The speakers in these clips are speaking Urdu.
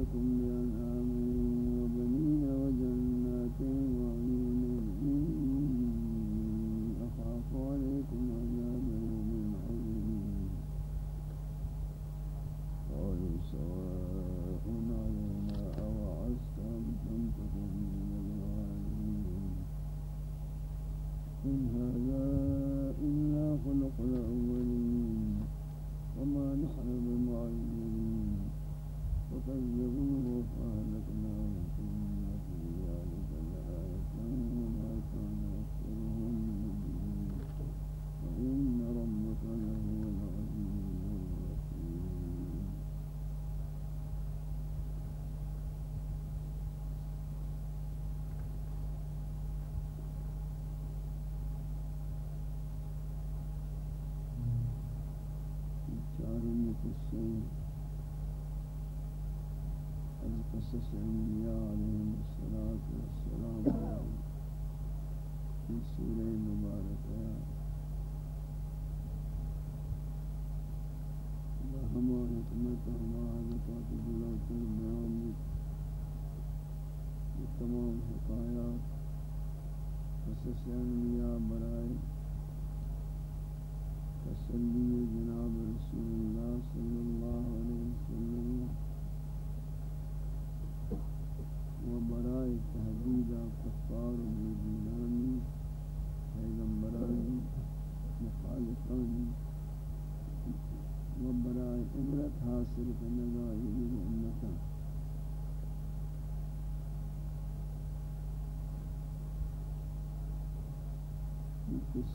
أمدكم بأنعام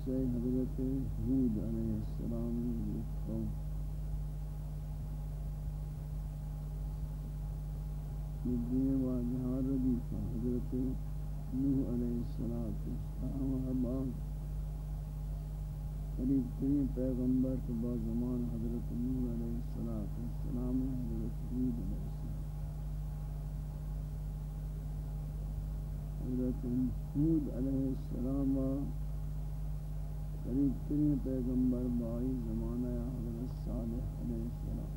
قصہ حضرت حود علیہ السلام قوم مدین واجہار ردیفہ حضرت نوح علیہ السلام و حباب قریب ترین پیغمبر کے بعد زمان حضرت نوح علیہ السلام حضرت حود علیہ السلام حضرت حود علیہ السلام قریب ترین پیغمبر بائی زمانہ حضرت صالح علیہ السلام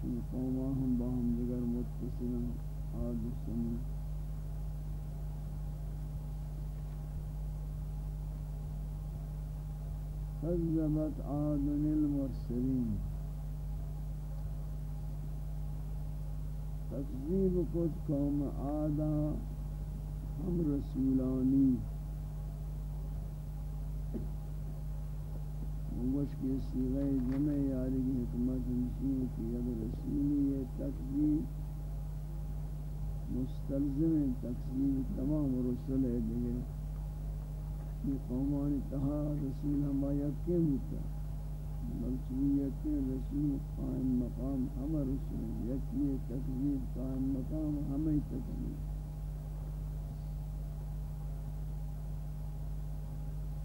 چون قوما ہم باہم دیگر متصلا آج سنی كذبت عاد المرسلين تکذیب کت قوم عادا ہم رسولانی. وش کی سیغہ جمع یاری کی حکمت انشین کی اب رسولی یہ تکذیب، مستلزم تکذیب تمام رسول ہے دیگے یہ قومان تہا رسول ہم آیت کے ہوتا بلچویت رسول قائم مقام ہم رسول یکی تکذیب قائم مقام ہمیں تکذیب.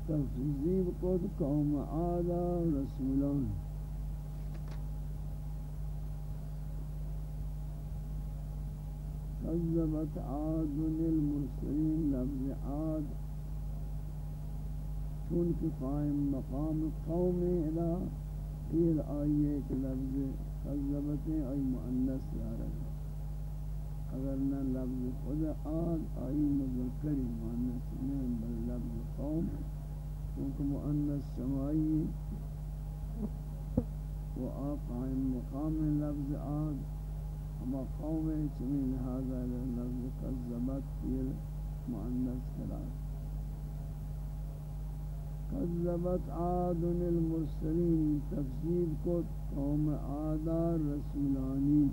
تکذیب قد قوم عادا رسولان. كذبت عاد المرسلين لفظ عاد چونکہ قائم مقام قوم الى پھر آئیے کہ لفظ کذبت ای مؤنث یارد اگر نہ لفظ خود آد آئی مذکری مؤنث نہیں، بل لفظ قوم، چونکہ مؤنث سمائی و آ قائم مقام لفظ آد ہما قوم چمین لہذا لفظ کذبت پھر مؤنث قرار كذبت عاد المرسلين تفسير کو قوم عاد رسولانی۔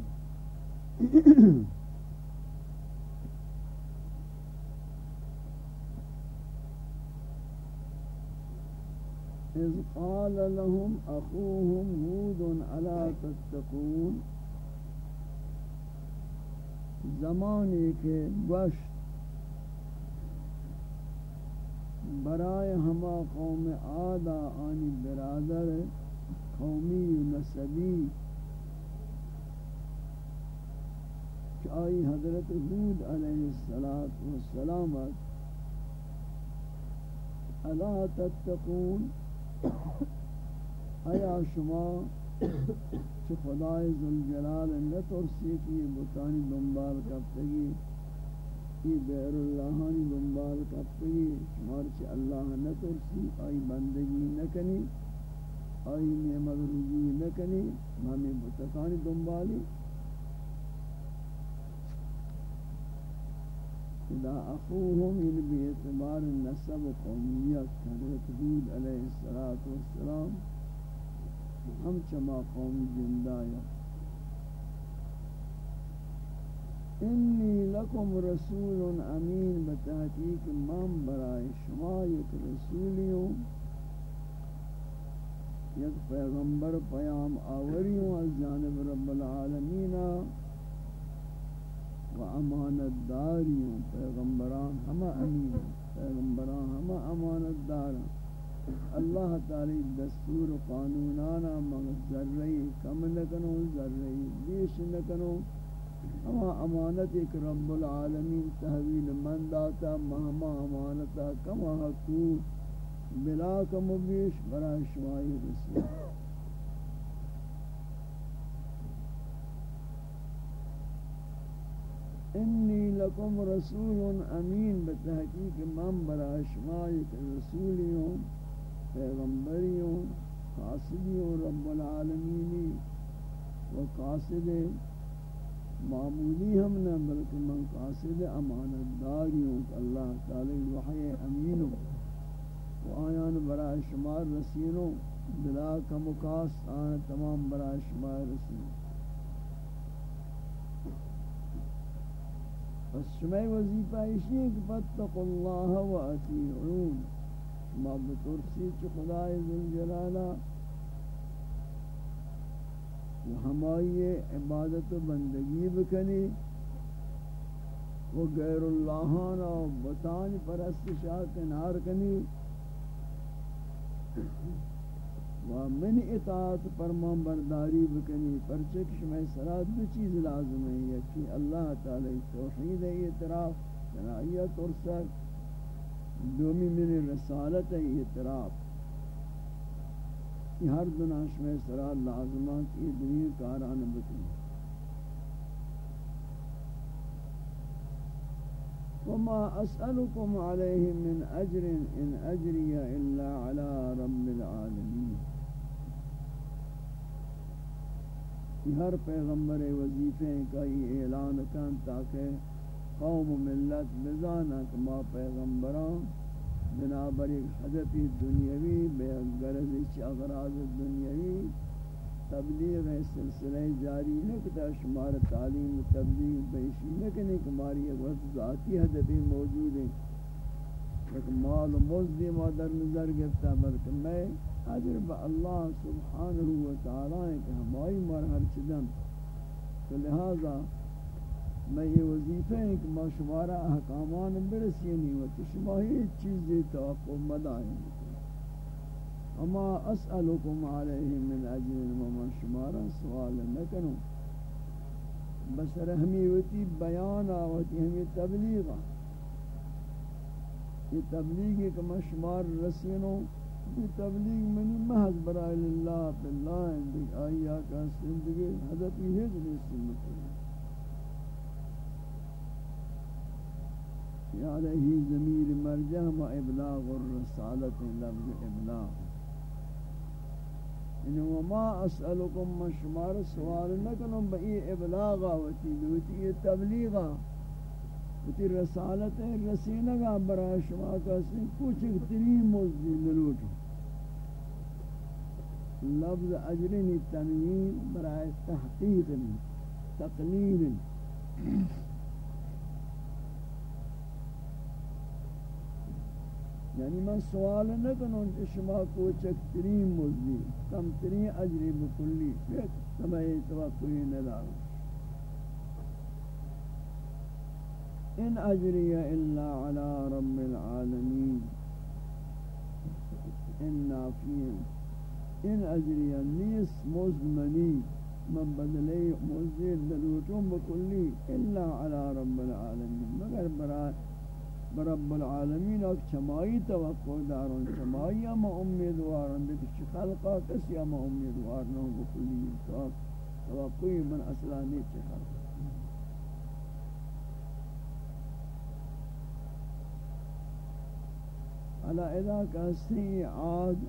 اذ قال لهم اخوهم هود، الا تتقون؟ زمانی کے گوشت برائے ہما قوم آدھا، آنی برادر قومی نسبی آئی حضرت حود علیہ السلام الا تتقون ایا شما چھ خدای ذوالجلال نترسی کی بتانی دنبال کفتگی کی بیر اللہانی دنبال کفتگی شمار چھ اللہ نترسی آئی بندگی نکنی آئی نعمت رجوع نکنی ہمیں بتکانی دنبالی۔ اذا اخوهم ان باعتبار النسب قومیت حضرت حود علیہ الصلوۃ والسلام، ہم چما قوم زندہ یا انی لکم رسول امین بتحقیق من برائے شما یک رسولیوں یک پیغمبر پیام آوریوں از جانب رب العالمین و امانت داریوں پیغمبران ہما امین پیغمبران ہما امانت دار اللہ تعالی دستور و قانونانا مگر ذرہی کم نکنو ذرہی بیش نکنو ہما امانت ایک رب العالمین تحویل من داتا مہما امانتا کما حقوق بلا کم و بیش برای شمائی رسول. انی لکم رسول امین بتحقیق من برای شما ایک رسولیوں پیغمبریوں قاصدیوں رب العالمینی و معمولی ہم نہ، بلکہ من قاصد امانت داریوں اللہ تعالی وحی امینوں و آیان برای شما رسینوں بلا کمکاس آن تمام برای شما رسینوں پس شمع وظیفہ اسی ہے کہ فتق اللہ و اتیعون ما بترسی چی خدای ذوالجلالہ و ہمائی عبادت و بندگی بکنی و غیر اللہانا و بطان پرست شاہ کنار کنی و من اطاعت فرمان برداری بکنی پرچک شما سرات دو چیز لازم ہے یکی اللہ تعالی توحید اعتراف شرائیت اور سر، دومی من رسالت اعتراف۔ یہ ہر دنہ شما سرات لازمات یہ دنیا کاران بکنی وما أسألكم عليه من أجر إن أجري إلا على رب العالمين ہر پیغمبر وظیفے کا یہ اعلان کن تاکہ قوم ملت بزانا کہ ما پیغمبران بنابر ایک حدثی دنیاوی بے غرض چی اغراض دنیاوی تبلیغ سلسلہ جاری نکتا شمار تعلیم تبلیغ بیشی نکنے کماری ایک وقت ذاتی حدثی موجود ہیں۔ ایک مال و مزدی ما در نظر گفتا بلکہ میں اجر با اللہ سبحانہ و تعالی کہ ہمائی مرحل چدن تو لہذا میں یہ وظیفہ ہے کہ ما شمارا احکامان برسینی و تو شما ہی چیزی توقع مدائیں اما اسألکم علیہ من اجر وما شمارا سوال نکنو بس رحمی وتی بیان آوتی ہمیں تبلیغا یہ تبلیغی کہ میں شمار رسینوں یہ تبلیغ منی محض برای اللہ باللہ اندک آئی آکا زندگی حضرت یہ ہے جنہیں سنت ہے ضمیر مرجع ما ابلاغ الرسالت لفظ ابلاغ. یعنی انہو وما اسألکم ما شمار سوال نکنم بئی ابلاغا وتی دوتی تبلیغا وتی رسالت رسینگا برای شما کسی کوچک ترین موزی ملوٹو لفظ اجرین تنوین برای تحقیق، تقلیل. یعنی من سوال نہ کنوں کہ شما کو چکترین مزدی کم ترین اجری بکلی. پھر سمائی توقعی نداروں ان اجری الا علی رب العالمین. ان نافین ان اجری نیس مزمنی من بدلی مزدی دلوٹوں بکلی. الا علی رب العالمین. مگر برای برب العالمین اور چمائی توقع دارن. چمائی اما امیدوارن دیکھ چی خلقا، کسی اما امیدوار نہ ہوں بکلی توقعی من اصلا نہیں چی خلقا علا اذا کسی عاد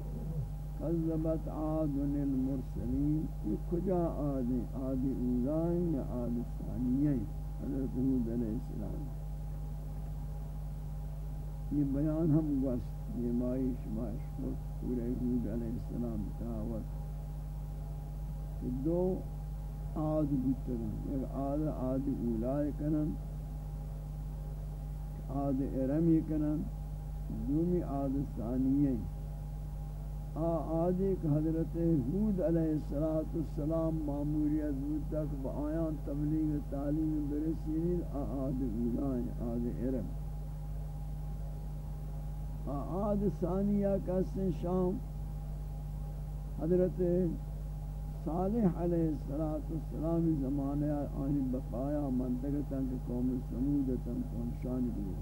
قذبت عاد المرسلین یہ کجا آدیں آدی اولائیں یا آدی ثانییں حضرت حود علیہ السلام. یہ بیان ہم گوست یہ مائی شماش پورے حود علیہ السلام تاوت کہ دو آد بیترن ایک آد آد اولائے کنن آد ارمی کنن، دومی آد ثانیہ۔ آ آدی کہ حضرت حود علیہ السلام معمولیت بود تک با آیان تبلیغ تعلیم برسینید آ آد اولائے آد ارم۔ آد ثانیہ کا شام حضرت صالح علیہ السلام زمانہ آنی بقایا منطقتا کہ قوم سمودتا قوم شان بھی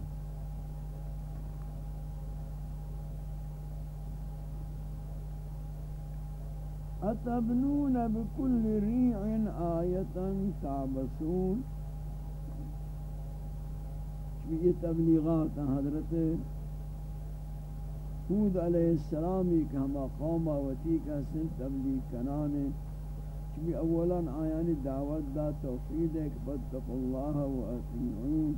اتبنون بكل ريع آیتا تعبسون یہ تبلیغات حضرت حود علیہ السلامی کہ ہما قوم آوتی کا سن تبلیغ کنانے، چمی اولا آیانی دعوت دا توفید ہے کہ بدتق اللہ و اطیعون.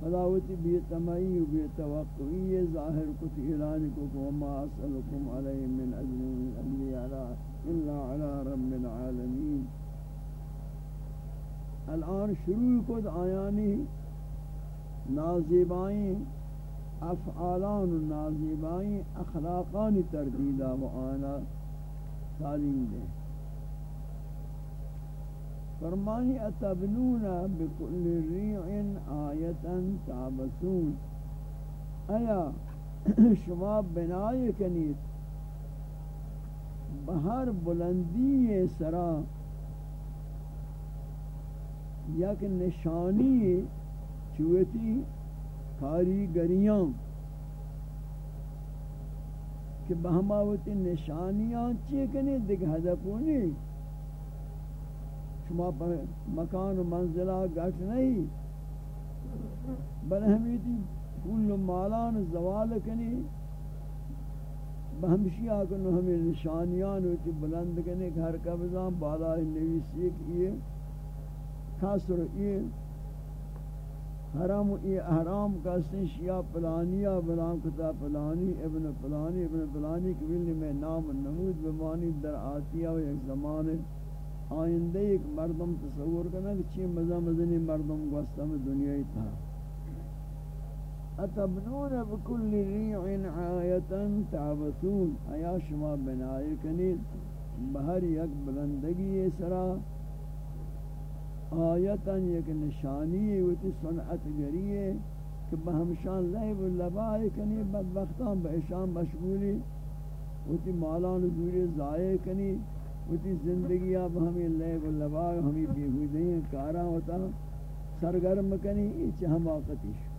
فلاوتی بیتمعی و بیتوقعی ظاہر کت اعلان کو کہ وما اسألکم علیہ من اجل من اجلی علا الا علی رب العالمین. الان شروع کت آیانی نازیبائیں افعالان و نازیبائیں اخلاقان تردیدہ و آنا تعلیم دیں۔ فرمانی اتبنون بکل ریع آیتا تعبسون ایا شما بنای کنید بہر بلندی سرا یک نشانی چوتی کاریگریاں کہ بہماوتی نشانیاں چیئے کنے دیکھ حضبونی شما پر مکان و منزلہ گھٹ نہیں بل ہمیتی کل مالان زوال کنی بہمشی آکنو ہمیں نشانیان ہوتی بلند کنے، گھر قبضان، بالا نویسی کیے خاصر یہ حرام ای احرام کا شیعہ پلانیا بلام کتا پلانی ابن پلانی ابن پلانی کبیلی میں نام نمود بمانی در آتیا و ایک زمان آئندہ ایک مردم تصور کرنا کہ چی مزہ مزنی مردم گوستا میں دنیای تھا۔ اتبنون بکل ریع آیتا تعبتون آیا شما بنائی کنید؟ بہر یک بلندگی سرا آیتاً یک نشانی ہوتی صنعت گریے کہ بہمشان لہب اللبائی کنی، بدبختان بہشان مشغولی ہوتی مالان دوری ضائع کنی ہوتی زندگی اب ہمیں لہب اللبائی ہمیں بیہودی ہیں، کارا ہوتا، سرگرم کنی ایچ حماقتی شو۔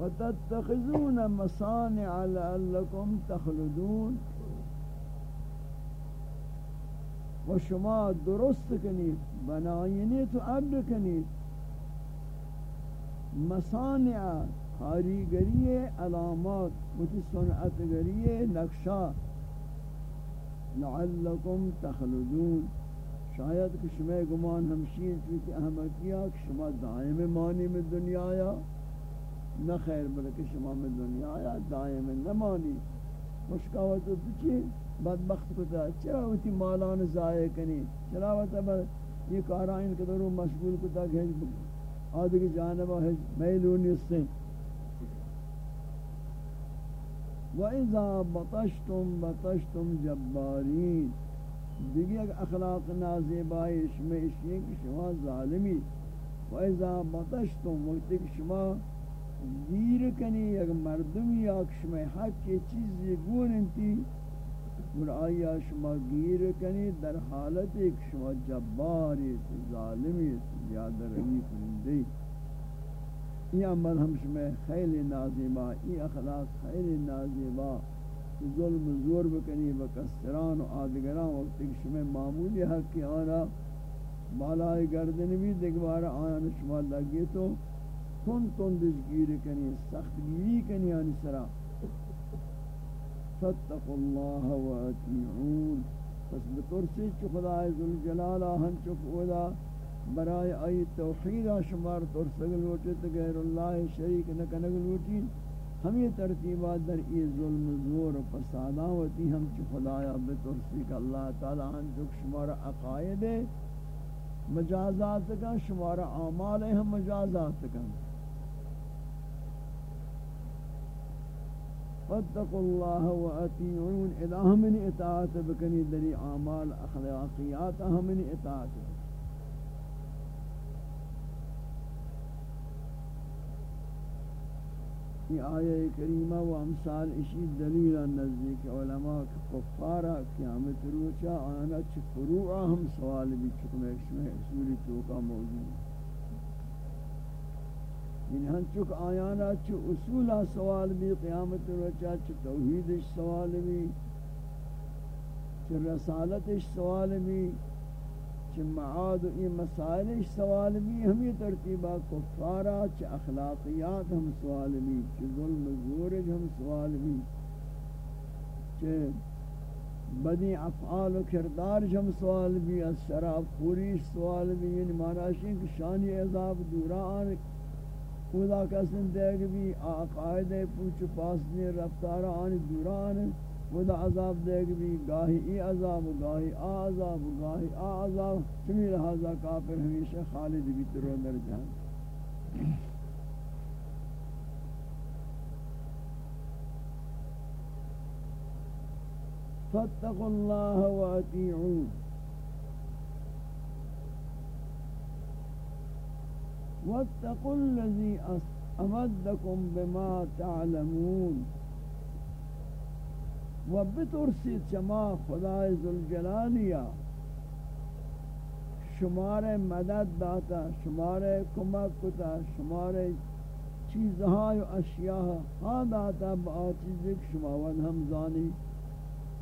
وتتخذون مصانع لعلكم تخلدون۔ و شما درست کنید بناینی تو عبد کنید مصانع کاریگری علامات، متی صنعتگری نقشہ لعلکم تخلدون. شاید کہ شما گمان ہمشین چونکہ احمدیہ کہ شما دائم مانی میں دنیا آیا نہ خیر بلکہ شما میں دنیا آیا دائم نہ مانی مشکاوت تو چی؟ بدبخت کتا چرا ہوتی مالان ضائع کنی؟ چرا ہوتا یہ کارائن کے درو مشغول کتا گھنج آدھگی جانبہ میلونی سے۔ وَإِذَا بَطَشْتُمْ بَطَشْتُمْ جَبَّارِينَ۔ دیگی اگر اخلاق نازیبائی شما اشیئے کہ شما ظالمی۔ وَإِذَا بَطَشْتُمْ وقتی کہ شما گیر کنی، اگر مردمی یا شما حق کی چیزی گون انتی اور آیا شما گیر کنی، در حالت ایک شما جباری ظالمی زیادہ رہی کنندی یہ عمل ہم شما خیلی نازیبا یہ اخلاق خیلی نازیبا ظلم زور بکنی بکسران و آدگران وقت کہ شما معمولی حق کی آنا بالائی گردن بھی دیکھ آنا شما لگی تو تن تندش گیر کنی، سخت گیری کنی آنی سرا. فاتقوا الله واتعون پس بترسی چو خدا عزل جلالہ ہن چک اودا برای آئی توحید شمار ترسگل لوٹت غیر اللہ شریک نکنگل لوٹین ہمیں ترتیبات در ای ظلم زور و فساداوتی ہم چو خدایا بترسی کہ اللہ تعالی ہن چک شمار عقائد مجازات کا شمار اعمال ہم مجازات کا فاتقوا الله واتيعون اذا من اطاعت بکنی دری اعمال اخلاقیات من اطاعت یہ آیہ کریمہ و امثال اسی دلیل نزدیک علماء کے کفارہ قیامت روچا آنا چھ فروعہ ہم سوال بھی چکم ایک شمع اصولی توقع موجود. ہے یعنی ہن چک آیانا چ اصولا سوال بھی قیامت روچا چ توحید سوال بھی چ رسالت سوال بھی چ معاد ای مسائل سوال بھی ہمیں ترتیبہ کفارا چ اخلاقیات ہم سوال بھی چ ظلم زورج ہم سوال بھی چ بدی افعال و کردار ہم سوال بھی، از شراب خوری سوال بھی یعنی معنی کہ شانی عذاب دوران خدا کسن دیکھ بھی آقائد پوچھ پاسنے رفتار آنی دوران، خدا عذاب دیکھ بھی گاہی ای عذاب گاہی آ عذاب گاہی آ عذاب چمی لہذا کافر ہمیشہ خالد بھی ترو در جان فاتقوا الله واتيعون واتقوا الذي امدكم بما تعلمون. و بترسید شما خدای ذوالجلالیا شمار مدد داتا، شمار کمک کتا، شمار چیزهای و اشیاء ها داتا، با چیزی که شما ود هم زانی.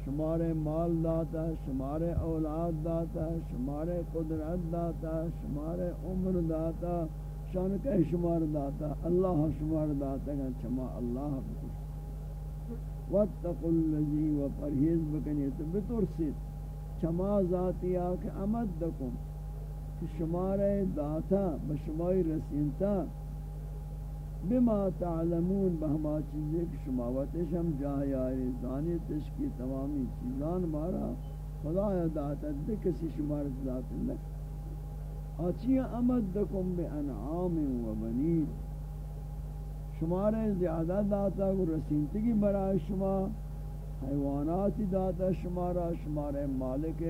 شمار مال داتا، شمار اولاد داتا، شمار قدرت داتا، شمار عمر داتا. شان کا شمار داتا، اللہ شمار داتا کہ چما اللہ واتقوا الذي وپرہیز بکنی، تو بترسید چما ذاتی ذاتیا کہ امدکم کہ شمار داتا بشمار رسینتا۔ بما تعلمون بہما چیزیں کہ شما واتش ہم جاہی آئے، زانی تشکی تمامی چیزان مارا۔ خدا داتا دے کسی شمار ذات اللہ آچی امدکم بے انعام و بنین۔ شمار زیادہ داتا کو رسینتگی برای شما حیوانات داتا شمارا شمار مالک۔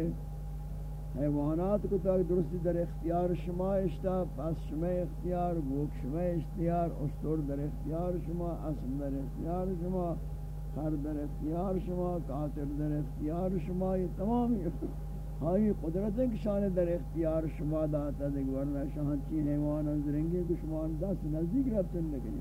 حیوانات کو تک درستی در اختیار شما اشتا، پس شما اختیار، گوک شما اختیار، اشتر در اختیار شما، اسم در اختیار شما، خر در اختیار شما، قاتل در اختیار شما، یہ تمام۔ ہائی قدرت ہے کہ شان در اختیار شما داتا دیکھ ورنہ شان چین حیوان انزرنگے کہ شما دست نزدیک رفتن لکنی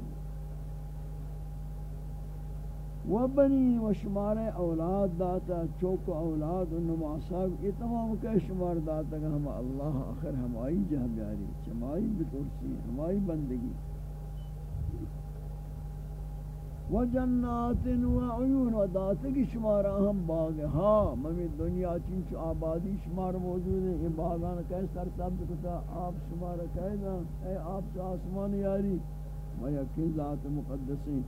و بنی و شمار اولاد داتا چوک اولاد و نماساق یہ تمام کہ شمار داتا کہ ہم اللہ آخر ہمائی جہ بیاری چمائی بترسی، ہمائی بندگی۔ و جنات و عیون و دات کی شمار ہم باغ ہاں ممی دنیا چین چ آبادی شمار موجود ہے۔ یہ باغان کہ سر سبز کتا، آپ شمار کہنا اے آپ سے آسمان یاری۔ و یقین ذات مقدسی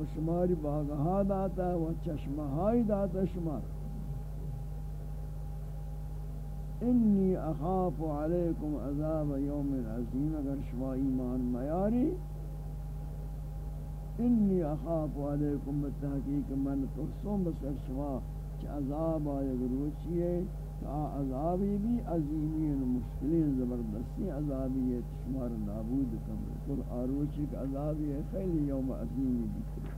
و شماری باغ ہاں داتا و چشمہ ہائی داتا شمار۔ انی اخاف علیکم عذاب یوم عظیم اگر شما ایمان میاری انی اخاف علیکم بتحقیق من ترسوم بسر شما چه عذاب آئے گروچی ہے تا عذابی بھی عظیمین مشکلین، زبردستی عذابی ہے، شمار نابود کم کل آروچی کا عذابی ہے، خیلی یوم عظیمی بھی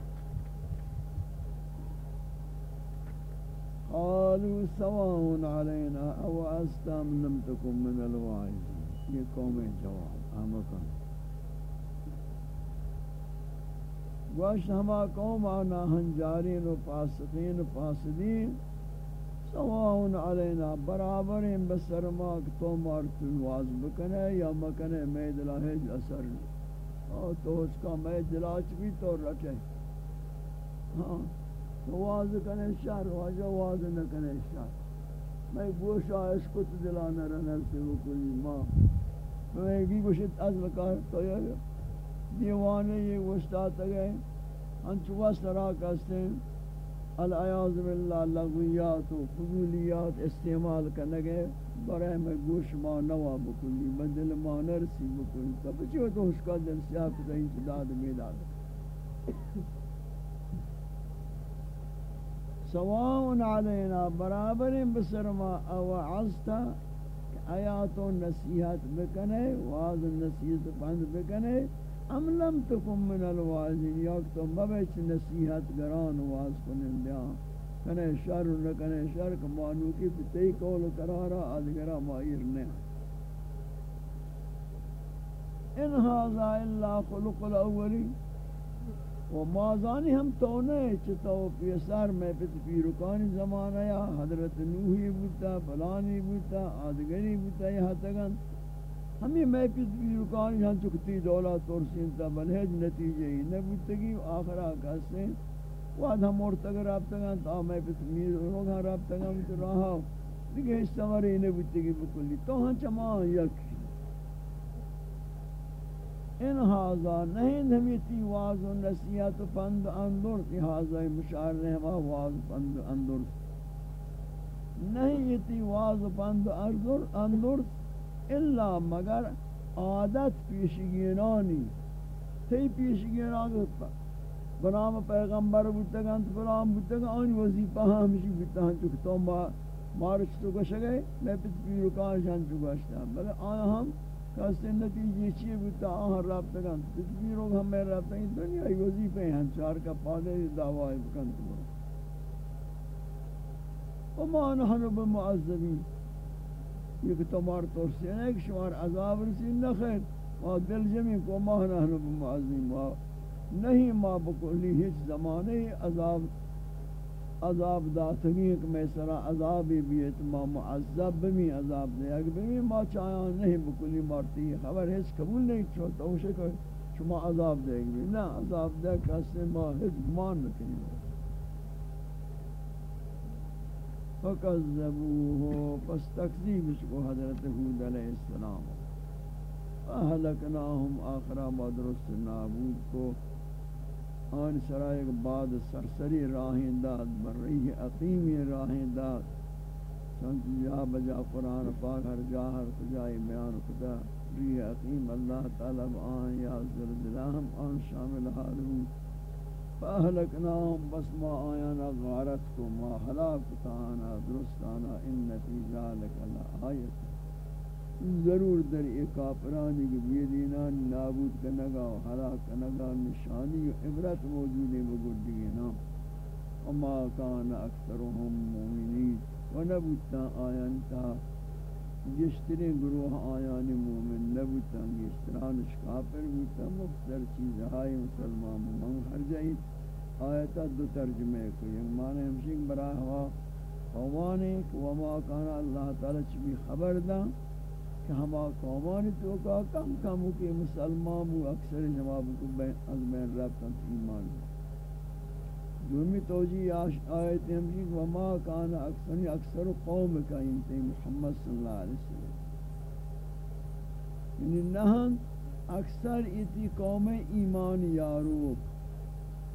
قالوا سواء علينا او استم لم تكن من الواعظين یہ قوم جواب امکان واش ہما قوم انا ہنجارین و فاسقین و فاسدین سواء علينا برابر ہیں بسر ما تو مار تو واز بکنے یا مکنے میں دلہ اثر او تو اس کا میں دلاچ بھی تو رکھے۔ ہاں واز کنے شہر، واجہ واز نہ کنے شہر۔ میں گوشا اس کو دلانا رہنا سے وہ کوئی ماں۔ میں بھی گوشت از لکار تو یہ دیوانے یہ گوشتا گئے انچوا سرا کہتے ہیں العیاض باللہ لغویات و فضولیات استعمال کرنے گئے برای میں گوش ماں نوا بکلی بدل ماں نرسی بکلی تب چیو تو اس کا دل سیاہ کتا انچداد میداد سواء علينا برابر بسرما او عزتا آیات و نصیحت بکنے واض نصیحت پند بکنے ام لم تکم من الوازین یاک تو مبچ نصیحت گران واض کنن دیا کنے شر نکنے شر کمانو کی پتی کول کرارا آدگرہ مائر نے ان هذا الا خلق الاولین. و مازانی ہم تو نہیں چتو پیسار میں پت پیرکانی زمانہ یا. حضرت نوحی بوتا فلانی بوتا آدگری بوتا یہاں تگن ہمیں میں پت پیرکانی ہم چکتی دولا ترسین تا بلہج نتیجے ہی۔ نبوتگی آخرہ کہتے ہیں وعد ہم مرتگ رابطگان تا میں پت پیرکانی رابطگان تو رہا۔ دیکھیں اس سمری نبوتگی بکلی تو ہاں چمان یک۔ ان هذا نہیں نمیتی واز و نصیحت پند اندر۔ تی هذا مشاعر رحمہ واز پند اندر۔ نہیں یتی واز پند اندر اندر۔ الا مگر عادت پیشگینانی. تی پیشگینانی بنام پیغمبر بودتگان فلان بودتگان آنی وظیفہ ہمشی بودتگان چکہ تو مارچ تو گشہ گئے، میں پت پیرکان شان چکشتا بلے آیا ہم کاستے نتیجے چیئے بتا آہاں رابطہ کن تکبیروں ہم میں رابطہ دنیا ہی وظیفے ہیں. چار کا پادے دعوی بکن تو وما نحن بمعذبین. یہ کہ تمہار طور ہے کہ شمار عذاب رسید نہ خیر. ما دل جمعی کو ما نحن بمعذبین. نہیں ما بکلی ہیچ زمانے عذاب عذاب داتگی کہ میں سرا عذاب بیت. ما معذب بمی عذاب دے. اگر بمی ما چاہاں نہیں بکلی مارتی، خبر ہے قبول نہیں چھوٹا ہو شکر شما عذاب دے گی. نا عذاب دے کسے ما ہج مان نکنی فکذبوه، پس تکذیب اس کو حضرت حود علیہ السلام. اہلکناہم آخرہ مدرست نابود کو. آن سرائے بعد سرسری راہیں داد بر عقیمی راہیں داد چونکہ جا بجا قرآن پاک، ہر جا ہر کجائی بیان کتا ری عقیم اللہ تعالی، آن یا زلزلہم آن شامل حالون فاہلکناہم بس ما آیانا غارت کو، ما حلاکتانا درستانا، ان نتیجہ لکل آیت ضرور در ایک کافرانی کی بیدینان نابود کنگا و حلاک کنگا، نشانی و عبرت موجود ہے بگردگی نام وما کان اکثرهم مومنین و نبودتا آیانتا جشتری گروہ آیان مومن نبودتا گشترانش کافر بودتا مختر چیزہائی مسلمان من ہر جائیں آیتا دو ترجمے کو یک معنی ہمشک براہ ہوا قوانے وما کان اللہ تعالی چبی خبر دا کہ ہما قومان تو کا کم کم کے مسلمان و اکثر جواب کو بین از بین رابطہ ایمان. دومی توجیہ آیت ہمشی وما کان اکثر اکثر قوم کا انتے محمد صلی اللہ علیہ وسلم۔ یعنی نہن اکثر ایتی قوم ایمان یارو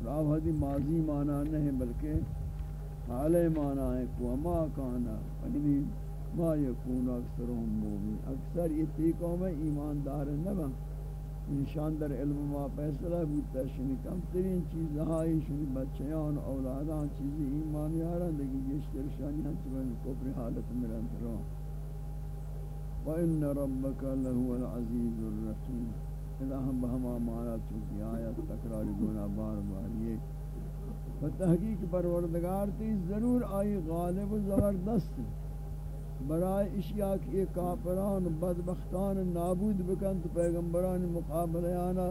راو حدی ماضی مانا نہیں، بلکہ حال مانا ہے وما کانا یعنی ما یکون اکثرهم مومن اکثر یہ تی قوم ایماندار نبا انشان در علم ما فیصلہ بودتا شنی کم ترین چیز ہائی شنی بچیان اولادان چیزی ایمان یاران لیکن گشتر شانی ہم چبین کفر حالت ملن ترون وَإِنَّ رَبَّكَ لَهُوَ الْعَزِيزُ الرَّحِيمُ الہم بہما مانا چونکہ آیت تکرار گونا بار بار یہ فتحقیق پروردگار تی ضرور آئی غالب و زبردست. برای اشیاء کی کافران بدبختان نابود بکن تو پیغمبران مقابلے آنا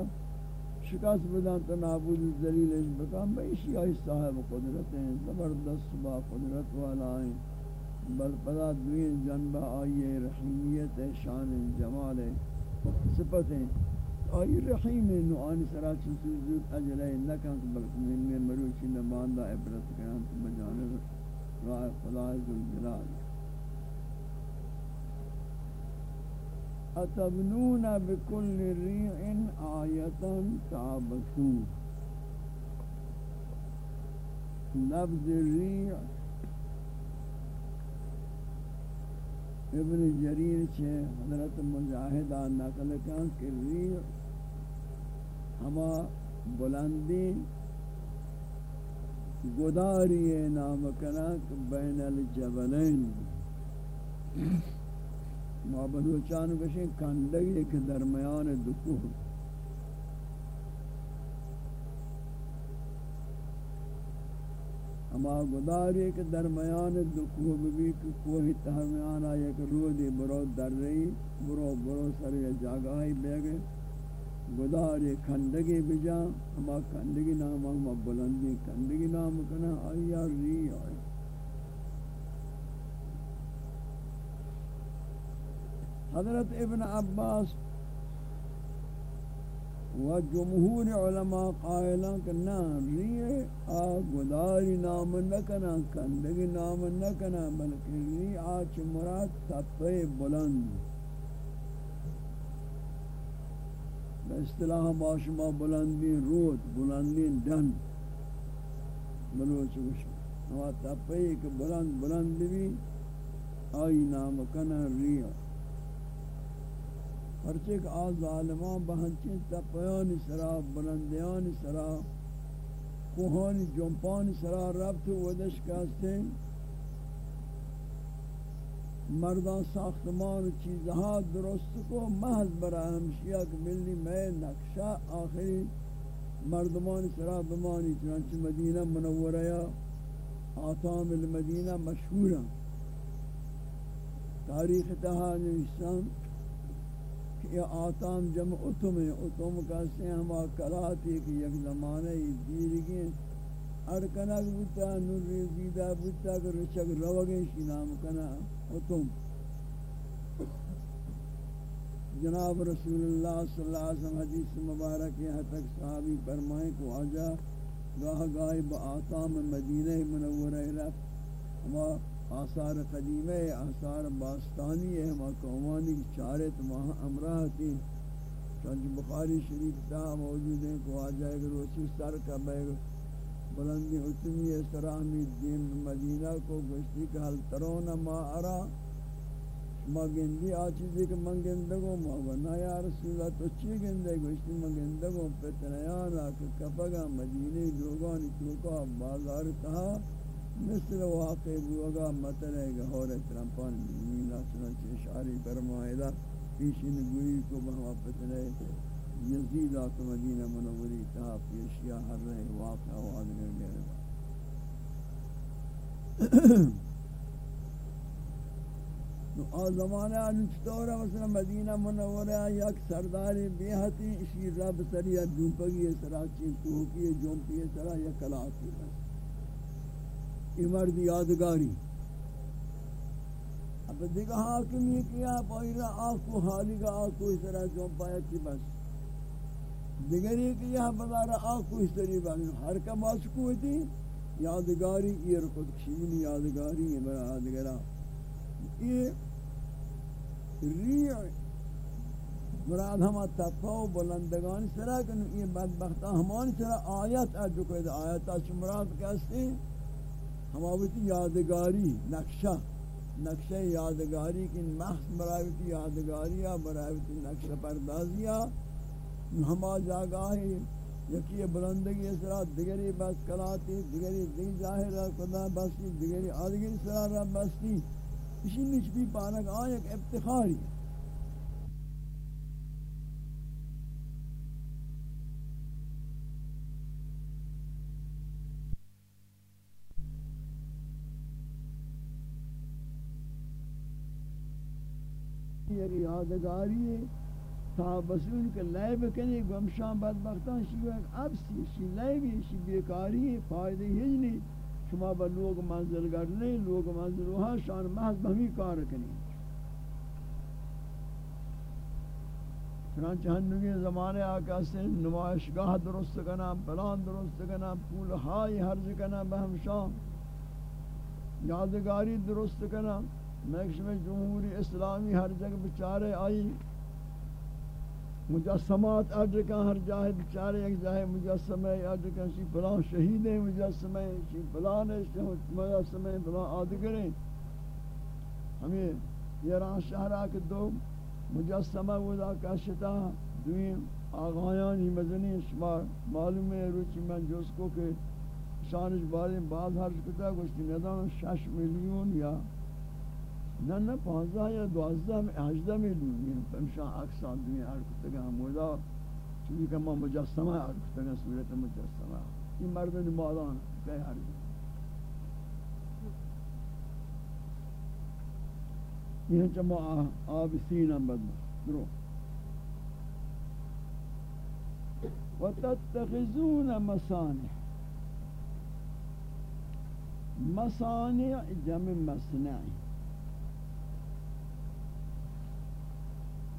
شکست بدن تو نابود ذلیل بکن. بے اشیاء صاحب قدرت ہیں زبردست با قدرت والا ہیں بل پدا دوین جنبہ آئیے رحیمیت شان جمال صفتیں آئی رحیم نو سرا چیزی زود اجلے نکن بلکہ من میں مروچی نماندہ عبرت کرن تو بجانب رائے خدا ذوالجلال اتبنون بكل ريع آية تعبثون لفظ الريع ابن جریر چھے، حضرت مجاہدہ نقل کن کہ ریع ہما بلندی گداری نام کنک بین الجبلین. ما بلوچان کشیں کندگی کے درمیان دکوہ اما گداری کے درمیان دکوہ بھی کہ کوئی تہمیان آیا کہ رو دی برو در رہی برو برو سر یا جاگاہی بے گئے گداری کھندگی بجا، اما کھندگی نام، اما بلندی کھندگی نام کنا آیا ری آئی. حضرت ابن عباس و جمہور علماء قائلان کہ نا ری آ گداری نام نکنا، کندگی نام نکنا، بلکہ ری آچ مراد تپے بلند۔ اصطلاح باشما بلندی رود، بلندی ڈن بلوچ گوش ہوا تپے کہ بلند بلند بھی آئی نام کنا ری آ پرچے کہ آز ظالمان بہنچیں تپیانی سرا، بلندیانی سرا، کوہانی جنپانی سرا، ربط ودش کہتے مردان ساختمان چیزہا درست کو محض برا ہمشیہ کہ ملی میں نقشہ آخری مردمان سرا بمانی، چنانچہ مدینہ منورہ آتام المدینہ مشہورہ۔ تاریخ تہانی اسلام یہ آتام جمع اتم ہے اتم کہتے ہیں ہما کلاتی کہ یک زمانہ دیرگی ارکنک بوتا، نوری زیدہ بوتا، کہ رچک روگیں شی نام کنا اتم۔ جناب رسول اللہ صلی اللہ علیہ وسلم حدیث مبارک یہاں تک صحابی فرمائیں کو آجا گاہ گاہ با آتام مدینہ منورہ رفت۔ ہما آثار قدیمہ آثار باستانی ہے ہم قومانی کی چارت، وہاں امراہ تھی۔ چونکہ بخاری شریف تا موجود ہیں کو آ جائے گا روچی سر کا بیگ، بلندی اتنی سرامی دین مدینہ کو گشتی کا حل ترون ما ارا۔ ما گندی آچیزی کہ من گندگو، ما بنا یا رسول اللہ تو چی گندے؟ گشتی من گندگو پتنیانا کہ کپگا مدینی لوگانی توکا بازار تہا مثل واقع بوگا مطلع گہور ترمپان زمینہ چنانچہ اشعاری فرمائلہ پیشی نگوئی کو بہوا فتنہ یزید آت مدینہ منوری تہا پیشیا ہر رہے واقع و آدھگر گئے۔ نو آ زمانہ آنو مثلا مدینہ منورہ یک سرداری بیہتی اسی رب سری جنپگی سراچی کوکی جنپی سرا یا کلاتی بس یہ مرد یادگاری۔ اب دیکھ حاکم یہ کیا پائرہ آکو حالی کا آکو اس طرح جو پایا کی بس۔ دیگر یہ کہ یہاں بزارہ آکو اس طرح بانی ہر کا ماسکو ہوتی یادگاری، یہ رکھت کشیدنی یادگاری، یہ بڑا یادگرہ یہ ریع مراد ہما تفاو بلندگان سرا کہ یہ بدبختہ ہمانی سرا آیت ہے جو کہ آیت ہے مراد کہتے ہیں ہماوتی یادگاری، نقشہ۔ نقشہ یادگاری کی محض برایتی یادگاریہ برایتی نقشہ پردازیہ ہما جاگاہی یکی بلندگی اسرا دیگری بس کلاتی دیگری دی ظاہر خدا بستی دیگری آدگری سرا رب بستی اسی نچبی پانک آن ایک ابتخاری یک یادگاری ہے تا بسون کے لائب کنی گمشان بدبختان شیو ایک ابسی شی لائبی شی بیکاری ہے، فائدہ ہی نہیں۔ شما با لوگ منزل گر لوگ منزل وہاں شان محض بہمی کار کنی۔ چنانچہ ہنگی زمانے آکا سے نمائشگاہ درست کنا، پلان درست کنا، پول ہائی حرج کنا، بہم شان یادگاری درست کنا۔ میں جمہوری اسلامی ہر جگہ بچارے آئی، مجسمات ارد کا ہر جائے بچارے ایک جائے مجسمہ ارد کا شی فلان شہید ہیں مجسمہ شی فلان مجسمہ فلان آدگریں ہمیں ایران شہرہ کے دو مجسمہ ودا کشتا دویم آغایانی مدنی شمار معلوم ہے روچی من جس کو کہ شانش بارے بعض حرش کتا گوشتی ندان شش ملیون یا نہ نہ پانزہ یا دوازدہ میں ہجدہ میں دنیا پمشان اکسان دنیا ارکتگا مولا چونکہ کہ میں مجسمہ ارکتگا صورت مجسمہ یہ مرد نمالان کئی حرکت یہ چما آب سینم بدنا درو وتتخذون مصانع. مصانع جمع مصنعی.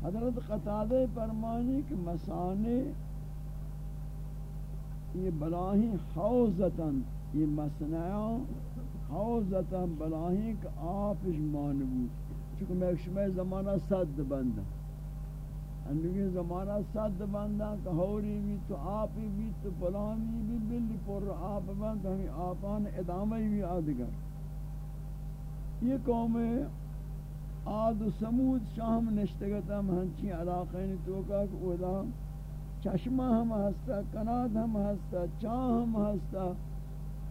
حضرت قطادہ فرمانی کہ مسانے یہ بلاہی حوزتاً یہ مسنعوں حوزتاً بلاہی کہ آفش مانبود چونکہ میں شمع زمانہ صد بندہ۔ اندگی زمانہ صد بندہ کہ ہوری بھی تو آپی بھی تو بلامی بھی بلی پر آپ بند ہمیں یعنی آپان ادامہ بھی آدگر یہ قوم آد و سمود شام نشتگتا ہنچی علاقین توکا کہ اولا چشمہ ہم ہستا کناد ہم ہستا چاہ ہم ہستا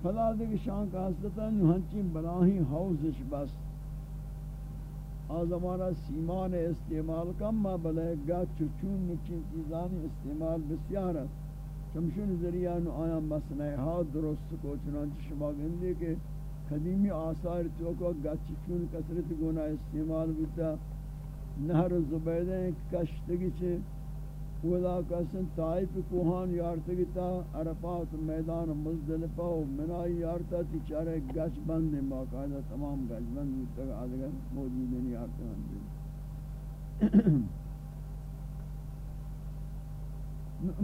فلا دیکھ شان کا ہستا ہنچی بلاہی حوزش بس. آزمانا سیمان استعمال کم، ما بلے گا چچون نچین چیزانی استعمال بسیار ہے چمشون ذریعہ نو آیا مسنع ہاتھ درست کو، چنانچہ شما گندے کے قدیمی آثار تو کو گچ چون کثرت گونا استعمال بیتا نہر زبیدہ کشتگی چھے ولا کسن طائف کوہان یارتگی تا عرفات میدان مزدلفہ و منائی یارتا تی چارے گچ بند ہیں باقاعدہ تمام گچ بند بیتا آدھگر موجود ہیں یارتا ہم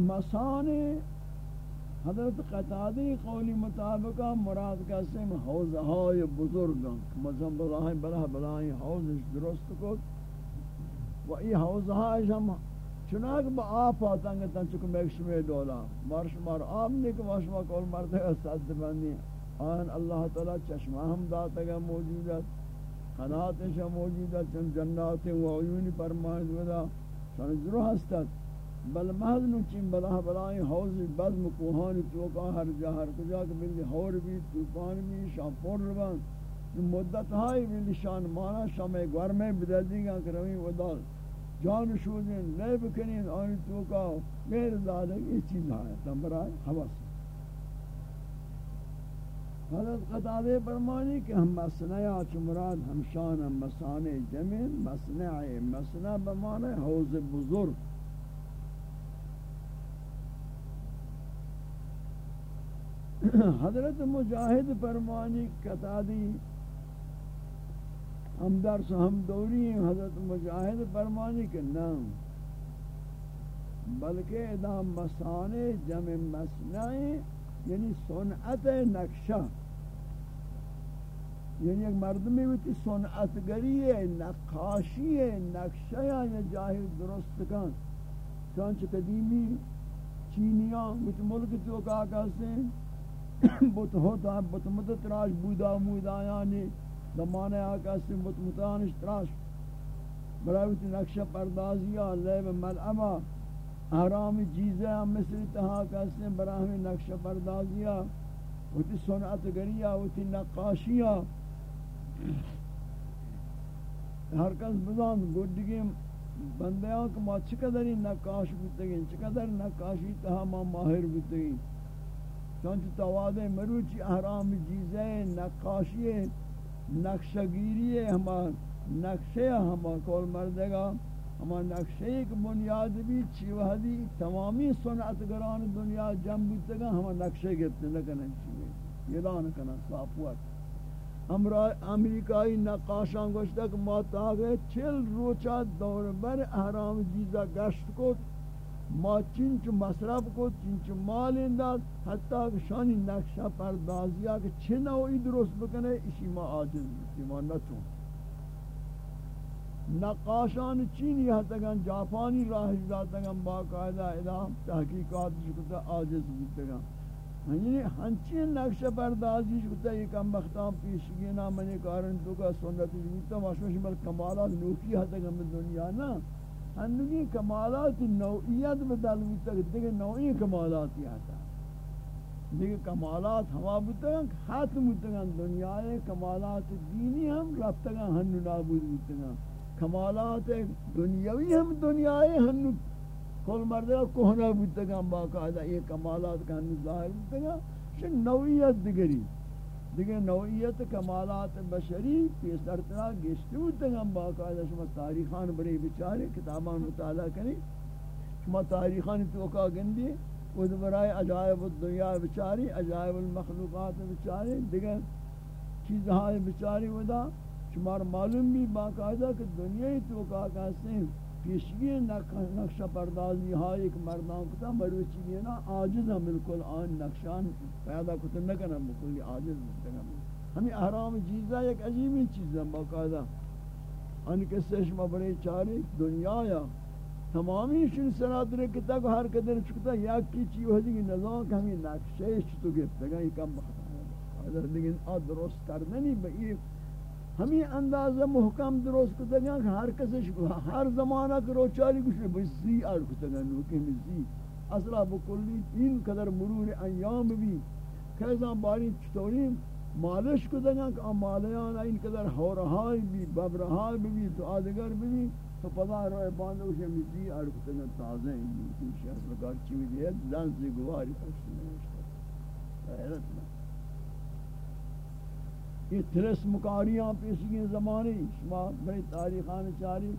مسانے حضرت قطادی قولی مطابق مراد کا سم حوض های بزرگاں مثلا بلاہیں بلا بلاہیں حوض درست کو و ای حوض های ہم چنانکہ با آپ آتا گے تن چکو میک شمی دولا۔ مارش مار آم نہیں کہ ماشما کول مرد ہے صد بندی آن اللہ تعالی چشمہ ہم داتا گا موجودت قناتش موجودت چن جنات و عیون فرمائد ودا۔ شان ضرور ہستت بل محض نو چین بلا بلائی حوض بزم کوہانی توکا ہر جا ہر کجا کہ بلی ہور بھی توفان بھی شام پور ربان مدت ہائی بلی شان مانا شام گوار میں بدل دی گا کہ روی ودال جان شودین لے بکنین آنی توکا غیر ذالک یہ چیز آیا تمبرائی حوث حضرت قطعہ فرمانی کہ ہم مسنع چمراد ہم شان ہم مسانے جمین مسنع مسنع بمانے حوض بزرگ۔ حضرت مجاہد فرمانی کتادی ہم درس ہم دوری ہیں، حضرت مجاہد فرمانی کے نام۔ بلکہ ادام مسانے جمع مسنعی یعنی صنعت نقشہ۔ یعنی ایک مردمی ہوتی صنعت گری ہے، نقاشی ہے، نقشہ یا یعنی جاہد درست کن۔ چانچہ قدیمی چینیاں، مجھ ملک تو کہا کہتے ہیں بت ہوتا بت مدت راج بودا مودا یعنی دمانے آقا سے متمتانش تراش. براویت نقشہ پردازی پردازیا لیب ملعبا احرام چیزیں مثل تہا کسے براہمی نقشہ پردازیا وتی صنعت گریا وتی نقاشیا ہر کس بزان گڈگی بندیاں کو ما چقدر نقاش بتگین چقدر نقاشی تہا ما ماہر بتگین چونچہ تواد مروچی احرام چیزیں، نقاشی نقشہ گیری ہما، نقشے ہما کول مردگا، ہما نقشے ایک بنیاد بھی چی وحدی تمامی صنعتگران دنیا جم بیتگا، ہما نقشے گفتے نکنن چیئے یہ دان کنا صافوت امریکائی نقاشان گوشتا کہ ما تاگے چل روچا دور بر احرام جیزا گشت کو ما چنچ مصرف کو، چنچ مال انداز، حتی کہ شانی نقشہ پردازیا کہ چھ نوعی درست بکنے اسی ما آجز بیتی ما نتون نقاشان چینی ہتگن جاپانی راہ جاتگن باقاعدہ ادام تحقیقات جکتا عاجز بیتگن یعنی ہنچین نقش پردازی جکتا یہ کم بختان پیشگی نا منی کارن تو کا سنت جیتا ماشوش بل کمالات نوکی ہتگن دنیا نا ہنگی کمالات نوعیت بدل بیتا دیکھ نوعی کمالات یہ ہتا دیکھ کمالات ہوا بیتگن ختم بیتگن دنیا کمالات دینی ہم رفتگن ہنو نابود بیتگن کمالات دنیاوی ہم دنیای ہن کل مردہ کوہنا بودتا باقاعدہ یہ کمالات کا ہن ظاہر بودتا شن نوعیت دگری دیگر نوعیت کمالات بشری پیس درتنا گشتی بودتا باقاعدہ شما تاریخان بری بچارے کتابان مطالعہ کریں۔ شما تاریخان توقع گندی ود برائے عجائب الدنیا بچاری عجائب المخلوقات بچاری دیگر چیزہاں بچاری ودا۔ شمار معلوم بھی باقاعدہ کہ دنیای تو کا کہتے ہیں؟ پیشگی نقشہ پردازی ہاں ایک مردان کتا مروچی بھی نا آجز ہم بالکل آن نقشان پیدا کتا نکنا بکلی آجز بکنا ہمیں احرام چیزہ، ایک عجیبی چیز ہے باقاعدہ۔ ان کے سشمہ بڑے چاری دنیا یا تمامی شن سرات رکھتا کو ہر قدر چکتا، یا کی چیز ہوتی کہ نظام کہ ہمیں نقشہ چتو گفتا گا یہ کم بخطا ہے لیکن آد درست کرنی بئی ہمیں اندازہ محکم درست کو دگا کہ ہر کسش کو ہر زمانہ کرو چالی کچھ بسی آر کو دگا نوکی مزی اصلا بکلی این قدر مرور ایام بھی کیسا باری چطوری مالش کو دگا کہ مالیان این قدر ہورہائی بھی، ببرہائی بھی، تو آدگر بھی، تو پدا روئے باندھو اسے مزی آر کو دگا تازہ ہیں۔ شہر مکار چیوی دی ہے، دن سے گواری پشت نوشتا حیرت میں یہ تلس مکاریاں پیشگی زمانی، شما بڑی تاریخان چاری،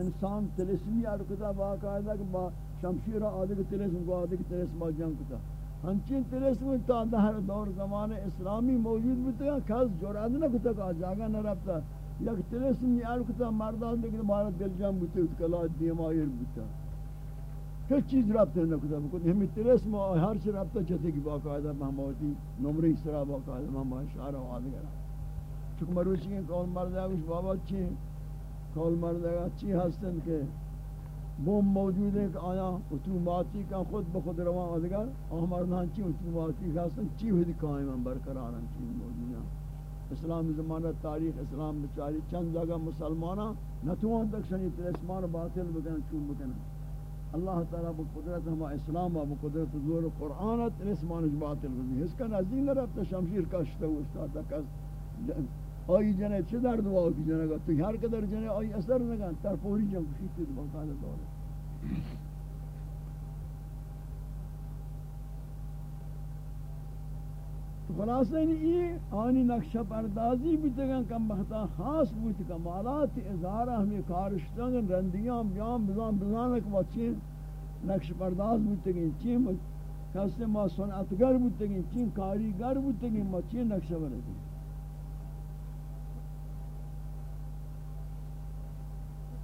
انسان تلسمی ارکتا باقاعدہ کہ با شمشیر آدھگ تلسم کو آدھگ تلسم جنگ کتا۔ ہنچین تلسم تا دہر دور زمان اسلامی موجود بتا کھز جوراد نہ کتا کہ جاگا نہ رفتا یک تلسم یہ ارکتا مردان دیکھ بارا دل جنگ بتا کلا دیمائر بتا کچھ چیز رابطہ نہ کتا بکتا ہمیں تلسم ہر چی رابطہ چتے کی باقاعدہ محمودی نمری سرا باقاعدہ محمود شعر و آدھگر۔ چک مروچی کے کول مردہ کچھ بابا چی کول مردہ چی ہستن کہ بوم موجود ہے کہ آیا اتوماتی کا خود بخود روان ادگر احمردان چی اتوماتی کا ہستن، چی ہوئی قائم ہم برقرارن چیز موجود ہیں؟ اسلام زمانہ تاریخ، اسلام بچاری چند جگہ مسلمانہ نتوان تک شنی تلسمان باطل بکن چون بکن۔ اللہ تعالیٰ بقدرت ہما اسلام و بقدرت زور قرآن تلسمان باطل بکن۔ اس کا نزدین رفت شمشیر کشتا ہوا استاتا کس آئی جنے چه در دعا کی جنے گا، تو ہر قدر جنے آئی اثر نگا تر پوری جن کشی تو بقال دور خلاصہ یہ آنی نقشہ پردازی بھی تگن کم بختا خاص بوتی کمالات ازارہ ہمیں کارشتنگن رندیاں بیان بزان بزانک بچین نقش پرداز بوتی گئن چین کسی ما سنعتگر بوتی گئن چین، کاریگر بوتی گئن ما چین نقشہ بردازی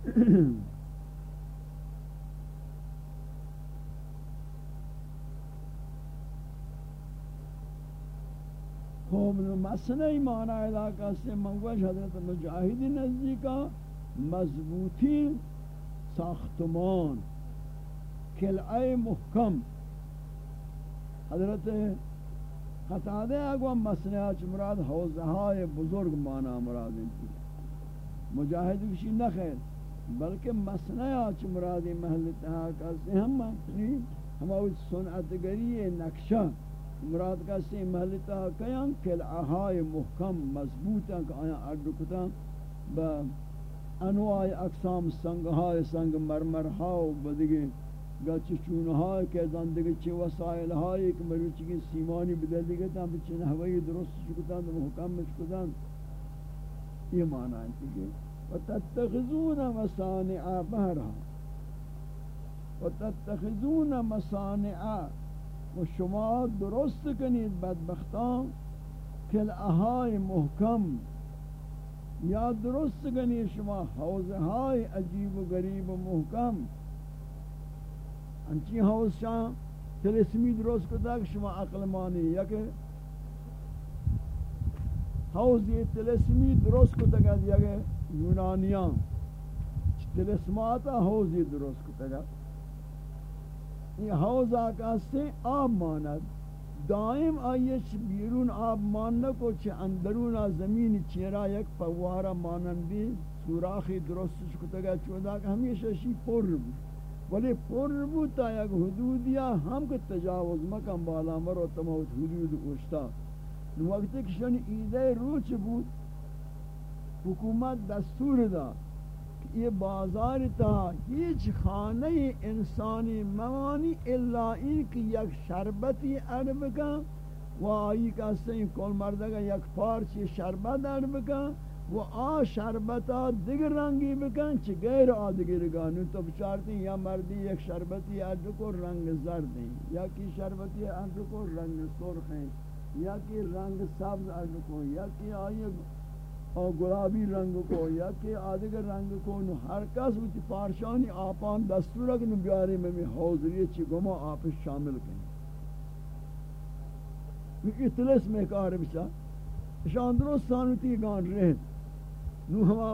خوب مسئلہ معنی علاقہ سے منگوش حضرت مجاہد نزدی کا مضبوطی ساختمان، قلعہ محکم۔ حضرت قطادے اگو مسنہ چ مراد حوضہ بزرگ مانا مراد انتی مجاہد کشی نہ خیر۔ بلکہ مسنہ چ مراد محل تہا کا سے ہم مانی ہم او سنت نقشہ مراد کا سے محل تہا کیان کل اہائے محکم مضبوطا کہ آیا اڈ کتا با انواع اقسام سنگ ہائے سنگ مرمر ہاو بدگے گچ چون ہائے کہ زندگی چ وسائل ہائے کہ مروچ کی سیمانی بدل دیگے تا بچن ہوائی درست چکتا محکم چکتا یہ معنی ہے وتتخذون مصانع بهرها وتتخذون مصانع. و شما درست کنید بدبختان کل اهای محکم. یا درست کنید شما حوزه های عجیب و غریب و محکم. انچی حوز شان تلسمی درست کتا کہ شما عقل مانی یا کہ حوز یہ تلسمی درست کتا کہ یونانیان. تلسماتا حوزی درست کتا گا یہ حوز آکا سے آب ماند. دائم آئیش بیرون آب ماننا کو چھ اندرون زمین چیرا یک پوارا مانن بھی سوراخی درست کتا گا چودا کہ ہمیشہ شی پر بھی ولی پر بھی تا یک حدودیا ہم کو تجاوز مکم بالا مرو تموت حدود اوشتا. وقتی کشن ایدے روچ بود؟ حکومت دستور دا کہ یہ بازار تا ہیچ خانہ انسانی موانی الا این کہ یک شربتی عرب کا و آئی کا سین کول مردگا یک پارچی شربت عرب کا و آ شربتا دیگر رنگی بکن چی غیر آدگر گانو تو بچارتی یا مردی یک شربتی عرب کو رنگ زرد ہیں، یا کی شربتی عرب کو رنگ سرخ ہیں، یا کی رنگ سبز عرب کو، یا کی آئی اور گلابی رنگ کو یا کہ آدھگر رنگ کو نو ہر کس ہوتی پارشانی آپان دستورہ کنو بیاری میں میں حوضری چی گما آپ شامل کریں۔ یہ تلس میں کار بچا شان درست سانوتی گان رہت نو ہوا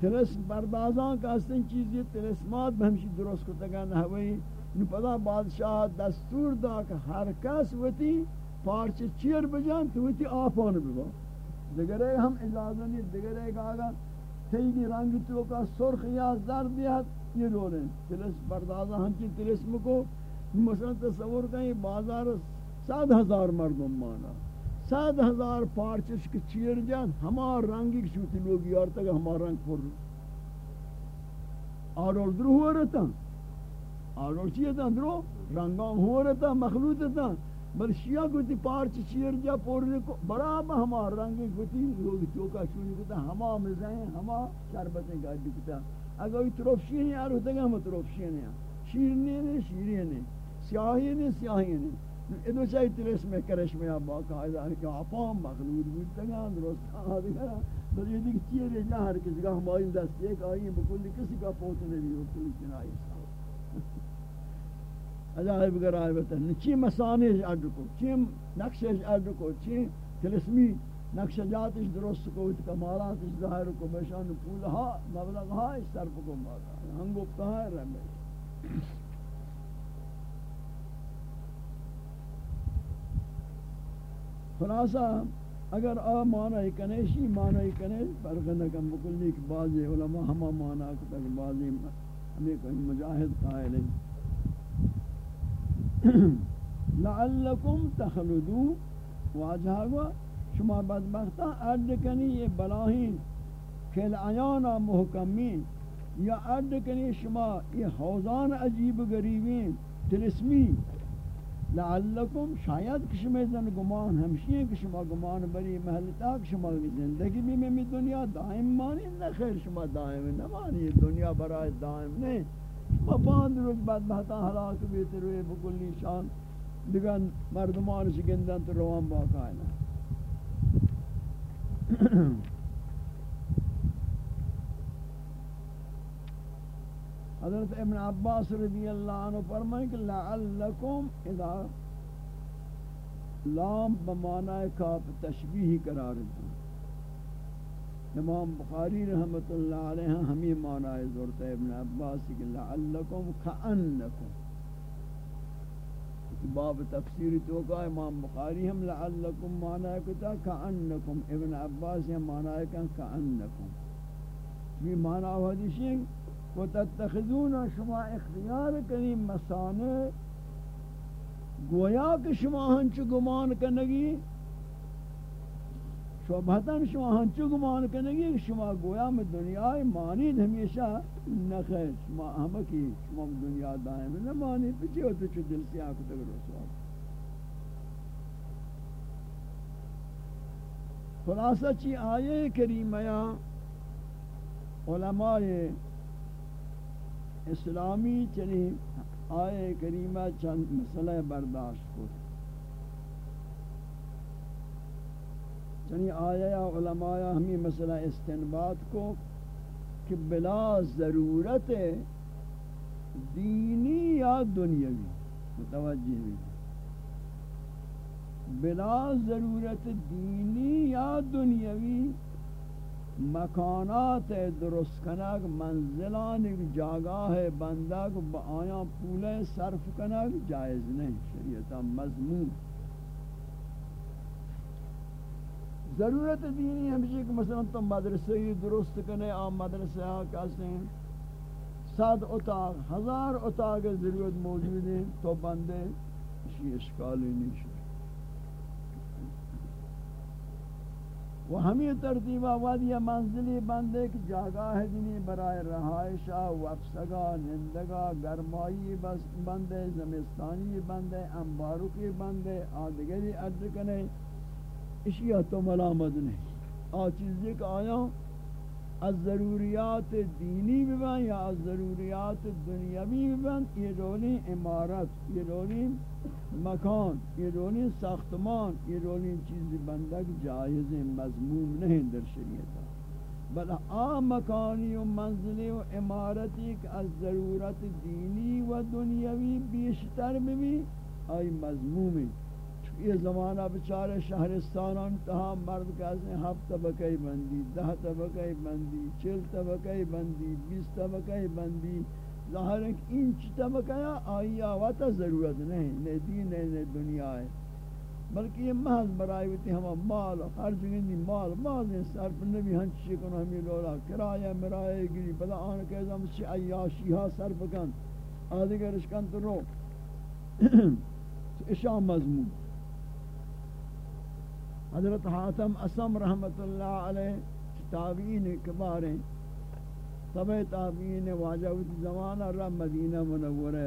تلس بردازان کا استن چیز یہ تلسمات بہمشی درست کو تگا نحوی نو پدا بادشاہ دستور دا کہ ہر کس ہوتی پارچ چیر بجان تو ہوتی آپان ببا۔ دیگرے ہم اجازہ نہیں دیگرے گاگا تیگی رنگ تو کا سرخ یا زرد دیات یہ رول ہیں تلس بردازہ ہم کی تلس مکو مثلا تصور کریں بازار سات ہزار مردم مانا۔ سات ہزار پارچش کی چیر جان، ہمار رنگی کی چھوٹی لوگ یار تک ہمار رنگ پر۔ آرور درو ہوا رہتا۔ آرور چیئے تا درو رنگان ہوا رہتا، مخلوط رہتا۔ بل شیعہ گوتی پارچ چیر جا پورنے کو بڑا با ہما رنگی گوتی لوگ چوکا شونی کتا ہما مزائیں ہما شربتیں گاڑی کتا اگر وی طرف شیرین آر ہوتا گا ہم طرف شیرین شیرنی نے شیرین نے سیاہی نے سیاہی نے ادو چاہی تلیس میں، کرش میں آبا قائدہ ہے کہ آپام مخلوط بودتا گا، درست آدھے گا بل یہ دیکھ چیرے جا ہر کسی کا ہمائی دست ایک آئی بکلی کسی کا پوتنے بھی ہو کلی چنائی عجائب گرائے بتن چی مسانیش اڈ کو، چی نقشش اڈ کو، چی تلسمی نقش جاتش درست کو، ات کمالاتش ظاہر کو بشان پولہا مبلغہا اس طرف کو مالا ہنگو کہاں رہے خلاصہ، اگر آ معنی کنیشی معنی کنیش، فرق نکم بکلی کہ بعضی علماء ہما معنی کو تک ہمیں کوئی مجاہد قائل ہیں لعلکم تخلدو واجہ گوا شما بدبختا ارد کنی یہ بلاہین کل محکمین، یا ارد کنی شما یہ حوزان عجیب غریبین، تلسمی. لعلکم شاید کہ شما زن گمان ہمشی ہیں کہ شما گمان بری محلتا کہ شما زندگی بھی میں دنیا دائم مانی. نہ خیر، شما دائم نہ مانی دنیا برای دائم نہیں باند روز بعد بہتا حلاک بیتے روئے بکلی شان دیگن مردمان شگندن تو روان باقا ہے حضرت ابن عباس رضی اللہ عنہ فرمائیں کہ لعلکم اذا لام بمعنی کاف تشبیح قرار دیں امام بخاری رحمت اللہ علیہ ہمیں معنی ضرورت ابن عباس کہ لعلکم کأنکم۔ باب تفسیر تو کا امام بخاری ہم لعلکم معنی کتا کانکم ابن عباس ہم معنی کن کانکم یہ معنی حدیث ہے و تتخذون شما اختیار کنی مسانع گویا کہ شما ہنچ گمان کنگی۔ شبہتاً شما ہنچو گمان کنگی کہ شما گویا میں دنیا مانید ہمیشہ نخیر شما ہمکی شما دنیا دائم نہ مانید پچھے ہوتے چھو دل سے آکھ تک رسول خلاصہ چی آیے کریمہ علماء اسلامی چنی آئے کریمہ چند مسئلہ برداشت کو۔ یعنی آیا علماء ہمیں مسئلہ استنباد کو کہ بلا ضرورت دینی یا دنیاوی؟ متوجہ بھی بلا ضرورت دینی یا دنیاوی مکانات درست کنگ، منزلان جاگاہ بندہ کو با آیا پولے صرف کنگ جائز نہیں، شریعتا مضمون۔ ضرورت دینی ہمشی کہ مثلا تو مدرسے ہی درست کنے آم مدرسے ہاں کہتے ہیں؟ صد اتاق، ہزار اتاق ضرورت موجود ہیں، تو بندے اسی اشکالی نہیں شد۔ وہ ہمیں ترتیبہ وادی منزلی بندے کی جاگاہ دینی برائے رہائشہ وفسگا، نندگا، گرمائی بندے زمستانی بندے انبارو کی بندے آدگری ارد کنے اشیاء تو ملامت نہیں آ چیزیں کہ آیا، از ضروریات دینی ببن یا از ضروریات دنیاوی ببن؟ یہ رولی امارت یہ رولی مکان، یہ رولی ساختمان، یہ رولی چیز بندک جائز مضموم نہیں در شریعتا بل آ مکانی و منزلی و امارتی کہ از ضرورت دینی و دنیاوی بیشتر بھی آئی مضمومی۔ یہ زمانہ بچارے شہرستانان تہا مرد کہتے ہیں، ہفت طبقی بندی، دہ طبقی بندی، چل طبقی بندی، بیس طبقی بندی۔ ظاہر ہے کہ انچ طبقہ آئی آواتا ضرورت نہیں نہ دین نہ دنیا ہے۔ بلکہ یہ محض برائی ہوتی ہم مال، ہر جگہ دی مال مال نے صرف نبی ہنچ شکن ہمیں لولا کرایہ، مرایہ، گری، بلا آن کہ ہم سے عیاشی ہا صرف کن۔ آدھگر اشکن تو رو اشام مضمون۔ حضرت حاتم اسم رحمت اللہ علیہ تابعین کبار ہیں۔ تب تابعین واجب زمانہ را مدینہ منورہ۔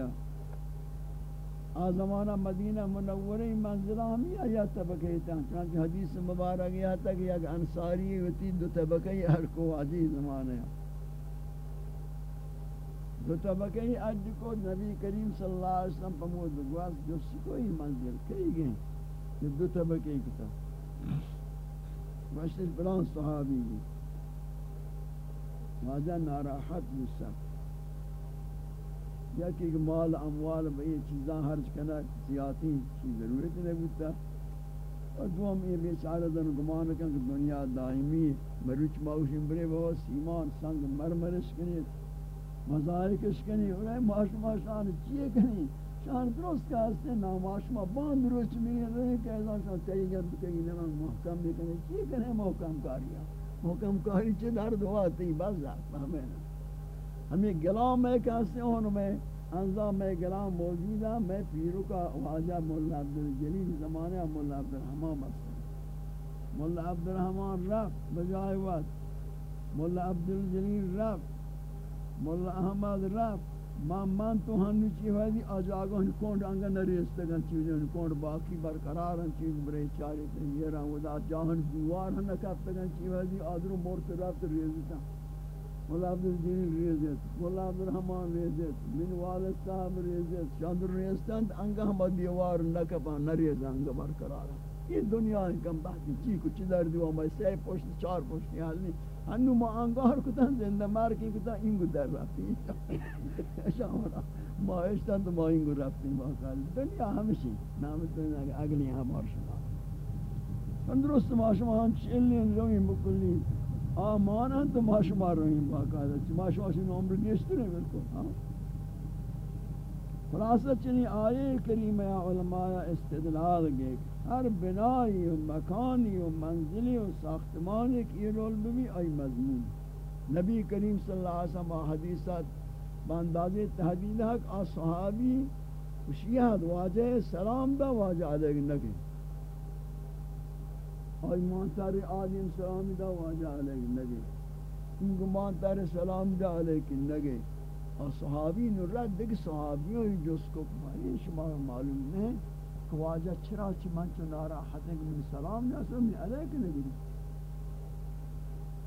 آ زمانہ مدینہ منورہ منزلہ ہم یا طبقہ تھا چنانچہ حدیث مبارک یہ تھا کہ ایک انصاری ہوتی دو طبقہ ہر کو عزیز زمانہ دو طبقہ اج کو نبی کریم صلی اللہ علیہ وسلم پمود گواز جو کوئی منزل، کئی گئے دو طبقہ کی تھا باشتر بلان صحابی بھی واجہ ناراحت مستق یا کہ مال اموال بئی چیزاں حرج کنا سیاتی چیز ضرورت نہیں بودتا اور دوم یہ بیچارہ دن گمان کن کہ دنیا دائمی مروچ موشن برے بہت سیمان، سنگ مرمرش کنی مزارکش کنی اور اے معاش معاشان چیئے کنی شان درست کا اس نے ناماش ما باند روچ میں رہے کہ ایسا شان تیئی گرد کہیں نمان محکم بکنے چی کنے محکم کاریا محکم کاری چی در دعا تی بزا فہمیں ہمیں گلام میں کہتے ہیں میں انظام میں گلام موجود موجودہ میں پیرو کا واجہ مولا عبدالجلیل زمانہ مولا عبدالرحمن بس مولا عبدالرحمن رفت بجائے وقت مولا عبدالجلیل رفت مولا احمد رفت من من تو ہنو چی ہوئی آجاگا ہن کونڈ آنگا نریستگا چیزیں ہن کونڈ باقی برقرار ہن چیز، برے چاری تھے، یہ رہا ودا جاہن دیوار ہن نکفتگا چی ہوئی آدرو مورت رفت ریزتا مولا عبدالدین ریزت مولا عبدالرحمن ریزت من والد صاحب ریزت چاندر ریزتاند انگا ہم دیوار نکفا نریز انگا برقرار یہ دنیا کم بحثی چی کچھ در دیوار میں سی پوشت چار پوشتی یعنی حال نہیں انو ما انگار کتن زنده مرکی کتن کتا انگو در رفتیم. شامرا ما اشتن تو ما انگو رفتی باقال دنیا ہمشی نامتون دنیا اگلی همار شما. من درست ما شما هم چلین رویم بکلی آمان ہن تو ما شما رویم باقال ما شما شما عمر گشتونه ہے خلاصہ چنی آئے کریمہ یا علماء استدلال گے ہر بنائی و مکانی و منزلی و ساختمان ایک یہ رول بھی آئی مضمون۔ نبی کریم صلی اللہ علیہ وسلم حدیثات بانداز تحدیل حق، آ صحابی وشیاد واجہ سلام دا، واجہ علیہ نگے آئی مانتاری آدم سلام دا، واجہ علیہ نگے انگو مانتاری سلام دا علیہ نگے اور صحابی نو رد دیکھ صحابیوں جس کو کمائی شما معلوم نہیں کہ واجہ چرا چی من چو ناراحت ہے کہ من سلام نہ سو من علیک نگری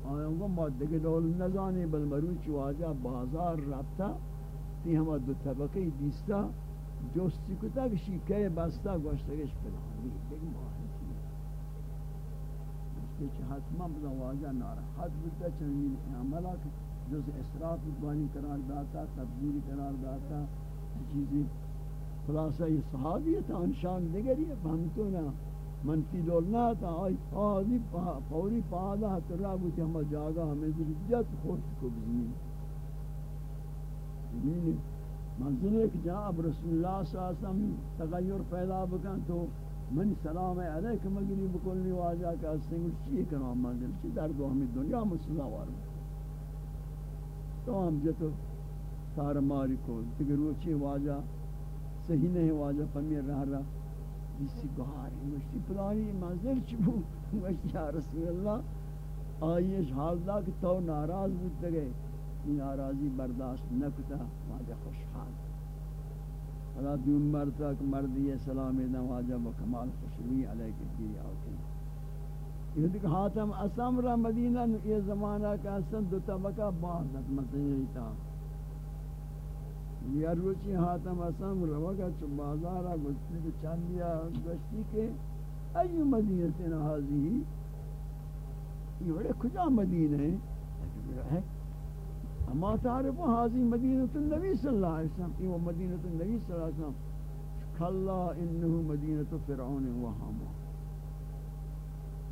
آیا گو ما دیکھ دول نزانی بل مروچ واجہ بازار رابطہ تی ہما دو طبقی دیستا جوستی کتا کشی کئی بستا گوشتا کش پلانی دیکھ ماہی چی حتما بدا واجہ ناراحت بودتا چنین عملہ کہ جز اسراف بانی قرار داتا تبدیل قرار داتا چیزی خلاصہ یہ صحابیت انشان دیگری ہے فهمتو نا منفی دول نہ تا آئی پادی فوری پادا ترا بوتی ہم جاگا ہمیں ذریعت خورت کو بزمین زمین منزل ایک جناب رسول اللہ صلی اللہ علیہ وسلم تغیر پیدا بکن تو من سلام علیکم مگری بکلنی واجہ کہ اس نے کچھ چیئے کرنا منزل چی در دو ہمیں دنیا مسلح وارم؟ تو ہم جتو سار ماری کو۔ دیگر روچی واجہ، صحیح نہیں واجہ، پمیر رہ رہا جسی گوھاری مشتی پلانی منظر چبو مشتی یا رسول اللہ، آئیش حال دا کہ تو ناراض بودتا گئے یہ ناراضی برداشت نکتا، واجہ خوشحال اللہ دون مرتا کہ مردی سلامی دا واجہ بکمال خوشوی علیہ کے دیئے آکے یہ دیکھ حاتم اسم را مدینہ یہ زمانہ کا اسم دو طبقہ باندت مدینہ تا۔ یہ روچی حاتم اسم روگا چو بازارا گشتی تو چاندیا گشتی کے۔ ایو مدینہ تینا حاضی یہ بڑے کجا مدینہ ہے۔ اما تعرف حاضی مدینہ النبی صلی اللہ علیہ وسلم۔ یہ مدینہ النبی صلی اللہ علیہ وسلم۔ کھلا انہو مدینہ فرعون و حامان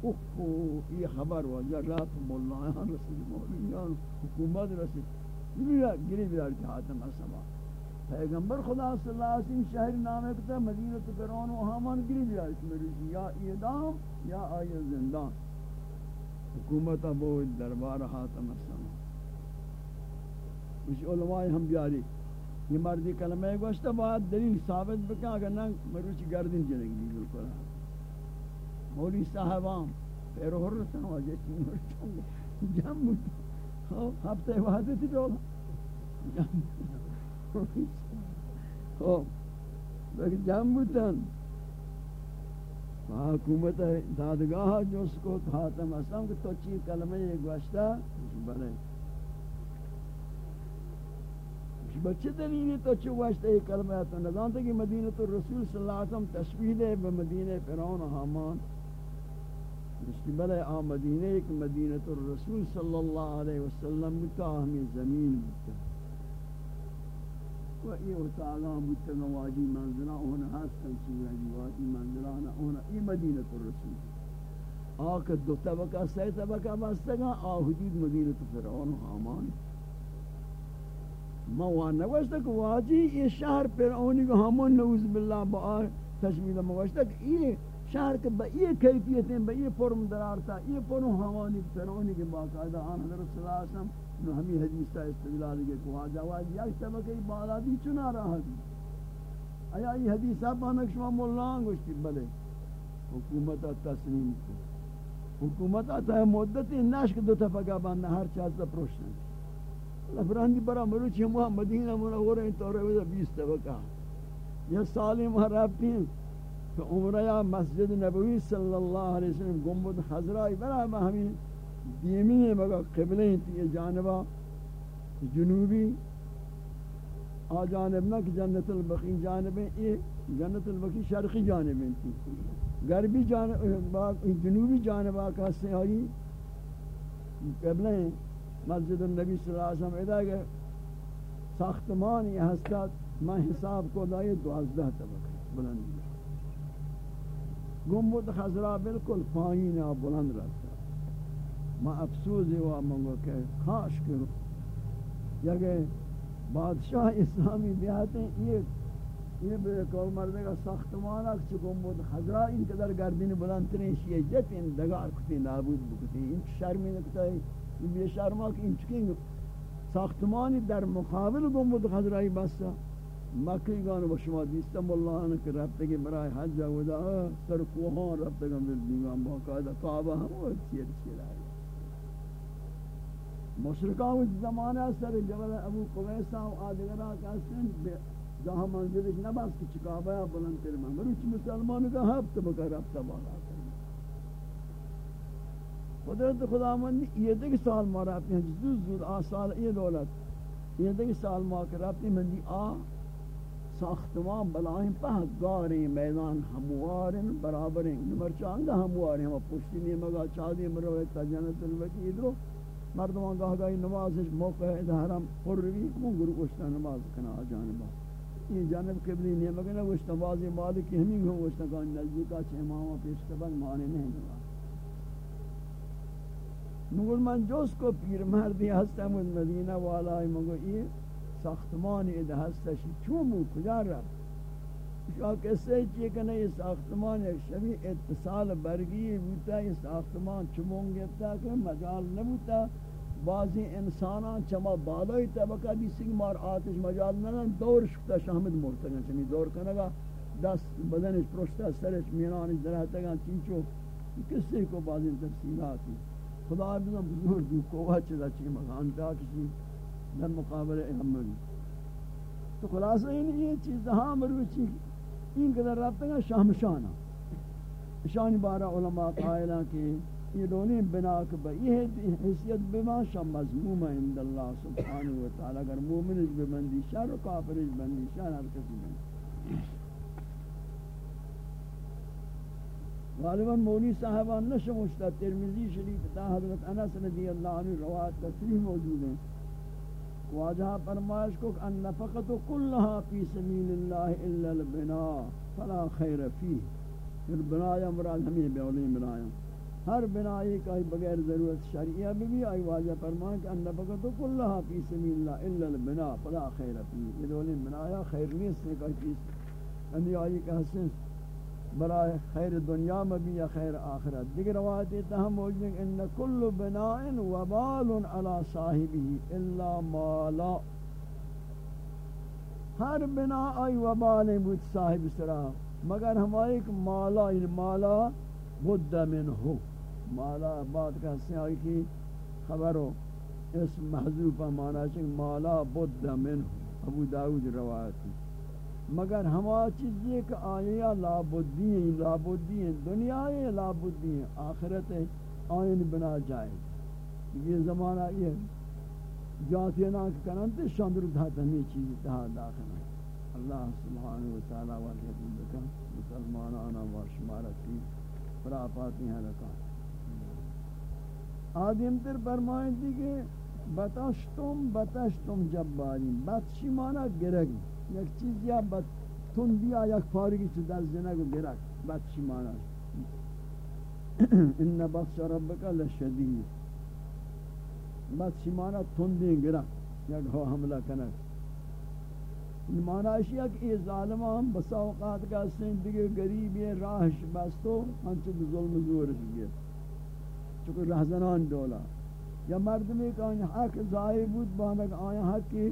اوہ یہ خبر ہوا یا رات مولیان رسول مولیان حکومت رسول گریہ گریہ بیار کے حاتم اسما پیغمبر خدا صلی اللہ علیہ وسلم شہر نامے کتا مدینہ فرعون و حامان گریہ بیار کے میری یا اعدام یا آئی زندان۔ حکومت ابو دربار حاتم اسما کچھ علماء ہم بیاری یہ مردی کلمہ گوشتا بعد دلیل ثابت بکا اگر نہ مروچی گردن جنگی بالکل۔ مولی صاحبان پیرو ہر رسن واجہ چین ورچوں جم بود ہفتے وحدے تھی دولا جم بودن حکومت دادگاہ جو اس کو خاتم اسلام کہ تو چی کلمہ یہ گوشتا بلے بچے دلیلی تو چو واشتا یہ کلمہ تو نظام کہ مدینہ تو رسول صلی اللہ علیہ وسلم تشبیح دے بمدینہ فرعون و حامان اس بلے آ مدینہ ایک مدینہ الرسول صلی اللہ علیہ وسلم بتا ہمیں زمین بتا و یہ تعالی بتا نواجی منزلہ ہونا ہستن سورہ جواجی منزلہ ہونا یہ مدینہ الرسول آکہ دو طبقہ سی طبقہ بستگا آ حدود مدینہ فرعون و حامان موان نوشتا کہ واجی یہ شہر فرعونی کو ہمون نعوذ باللہ با تشمیل موشتا کہ یہ شہر کے بئی کیفیت ہیں بئی فرم درارتا، یہ فرم ہوانی فرعونی کے باقاعدہ آن حضرت صلی اللہ علیہ وسلم، نو ہمیں حدیث تا استدلال کے کو آجاواز یک طبقہ بالا دی چنا رہا دی۔ آیا یہ حدیث اب آنک شما مولان گوشتی بلے۔ حکومت تسلیم کو۔ حکومت آتا ہے مدت نشک دو طبقہ باندھا ہر چاہتا پروشن۔ لفرانی برا مروچی ہم مدینہ منورہ ان طورہ بیس طبقہ۔ یہ سالی وہاں رابطی ہیں کہ عمرہ مسجد نبوی صلی اللہ علیہ وسلم گمبد حضرائی برا ہمیں دیمی ہے قبلیں تھی جانبہ جنوبی آ جانب نہ کہ جنت البقی جانبیں یہ جنت البقی شرقی جانبیں تھی غربی جانب جنوبی جانبہ کا سے آئی قبلیں مسجد النبی صلی اللہ علیہ وسلم. ادا کہ ساختمان یہ ہستات میں حساب کو دائے دوازدہ طبقہ بلندی گمبد خضرا بالکل پایین بلند رہتا ما افسوس ہوا منگو کہ خاش کرو. یا بادشاہ اسلامی بیاتے یہ یہ بے کول مردے کا ساختمان اک چکم بود خضرا ان قدر گردین بلند ترین شیئے جت، ان دگار کتی نابود بکتی ان شرمی نکتا ہے ان بے شرما کہ ان چکیں ساختمانی در مقابل گم بود خضرائی بستا مکی گان با شما دیستم اللہ عنہ کہ ربتے کے برای حج ودا سر کوہان ربتے گا در دیوان باقاعدہ کعبہ ہم وہ چیر چیر آئی مشرکان اس زمانہ سر جبل ابو قویسہ و آدگرہ کا سن جہاں منزلش نباس کی چکابہ یا بلند تر میں۔ مروچ مسلمان کا ہفت بکر ہفت بالا قدرت خدا من یہ دیکھ سال مارا اپنے ہیں۔ زود زود آ، سال یہ دولت۔ یہ دیکھ سال مارا رابطی من دی آ ساختمان بلاہیں پہ گاریں میدان ہموارن برابریں نمبر چاندہ ہمواریں ہم پشتی نہیں مگا چاہدی مروہ تجنت الوکی ادرو مردمان گاہ گاہی نماز موقع ہے حرم پر روی کون گرو کشتا نماز کنا جانبا۔ یہ جانب قبلی نہیں، مگر وشتا واضح مالک ہمیں گھو وشتا کان نزدیکا چھ امامہ پیش کبن مانے نہیں دوا نقول من جوز کو پیر مردی ہستا من مدینہ والا مگو یہ ساختمان اد ہستا شی چومو کجا رب شاہ کسے چیئے کہ یہ ساختمان ایک شبی اتصال برگی بوتا یہ ساختمان چمونگتا کہ مجال نبوتا بعضی انسانان چما بالای طبقہ بھی سنگ مار آتش مجال نرن دور شکتا شامد مرتگن چمی دور کنگا دست بدنش پرشتا سرش مینانش درہتگن چینچو کسی کو بعضی تفصیلاتی. خدا بزن بزرگ دو کوہ چلا چی مکان تا کسی در مقابل احمد تو خلاصہ یہ چیز ہاں مروچی این قدر رابطہ شامشانہ شان بارہ علماء قائلہ کہ یہ دونیں بنا کہ یہ حیثیت بما شام مضموم عند اللہ سبحانہ و تعالی۔ اگر مومن اس بندی شر و کافر اس بندی شر ہر کسی بندی غالباً مولی صاحبان نشمشتا ترمیزی شریف، تا حضرت انس رضی اللہ عنہ روایت تصریح موجود ہیں واجہ فرمائش کو ان نفقت کلها فی سبیل اللہ الا البناء فلا خیر فیہ پھر بنایا مراد ہمیں بیولی بنایا۔ ہر بنائی کا بغیر ضرورت شریعہ بھی بھی آئی واجہ فرمان کہ اندہ بکتو کلہا فی سمیل اللہ الا البنا، فلا خیر فی۔ یہ بنایا، خیر نہیں اس نے کہا چیز اندی آئی کہ حسن برای خیر دنیا میں بھی یا خیر آخرت۔ دیگر روایت تہم موجود ہے ان کل بنائن وبال علی صاحبی الا مالا ہر بنا آئی وبال بود صاحب سرا، مگر ہمارے مالا ان مالا بد من ہو مالا بات کا سیائی کی خبر ہو اس محضوب مانا چنگ مالا بد من ہو ابو داود روایتی مگر ہما چیزیں کہ آیا لابدی ہیں لابدی ہیں دنیا ہے لابدی ہیں آخرت آئین بنا جائے۔ یہ زمانہ یہ جاتی نا کہ کنن شاندر دھات ہمیں چیز تہا داخل ہے۔ اللہ سبحانہ وتعالی والحمد بکا مسلمانانا وشمارتی فراپاتی ہیں رکھا آدم تر فرمائیں تھی کہ بتشتم بتشتم جبارین بتشی مانا گرگ۔ یک چیز یا بت تن دیا یک فارغی چو دست زنگو گرگ بتشی مانا ان بخش ربک لشدید. بتشی مانا تن دی گرگ یک ہو حملہ کنک. مانا اشیاء کہ یہ ظالمان بسا اوقات کا سن دیگه گریبی راہش بستو ہنچو ظلم زورش گیر چکو رہزنان دولا. یا مردمی کا ان حق ضائع بود بانک آیا حق کی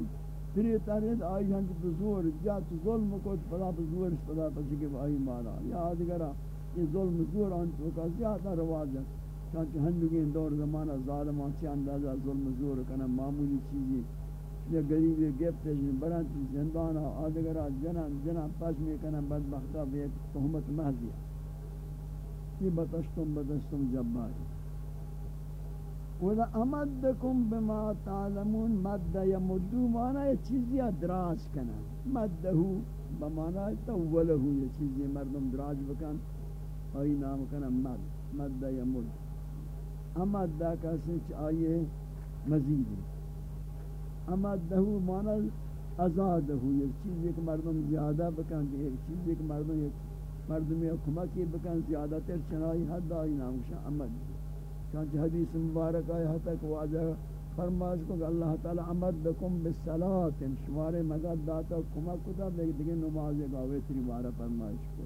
پھر یہ ترید آئی ہنچ بزور یا تو ظلم کو پدا بزور اس پدا پسی کے آئی مالا یا آدھگرہ یہ ظلم زور آنچو کا زیادہ رواج ہے چانچہ ہندگین دور زمانہ ظالمان سے اندازہ ظلم زور کنا معمولی چیزی یا گریب غریبی گفت برانت زندانہ آدھگرہ جنان جنان پاس میں کنا بدبختہ بے ایک تہمت یہ بتشتم بتشتم جباری وَذَا أَمَدَّكُمْ بِمَا تَعْلَمُونَ مَدَّ يَمُدُّ مانا یہ چیزی دراز کنا مدہو بمانا تولہو یہ چیزی مردم دراز بکن. آئی نام کنا مد. مد. یمد امدہ کسی آئیے مزید. امدہو مانا ازادہو یہ چیز ایک مردم زیادہ بکن ایک چیز ایک مردم ایک مردم حکمکی بکن زیادہ تر چنائی حد آئی نام کنا امد چانچہ حدیث مبارک آیا ہاں تک واجہ فرمائش کو کہ اللہ تعالی امدکم بالصلاۃ شمار مدد داتا کما کتا بے دیگه نماز کا وتری بارہ فرمائش کو۔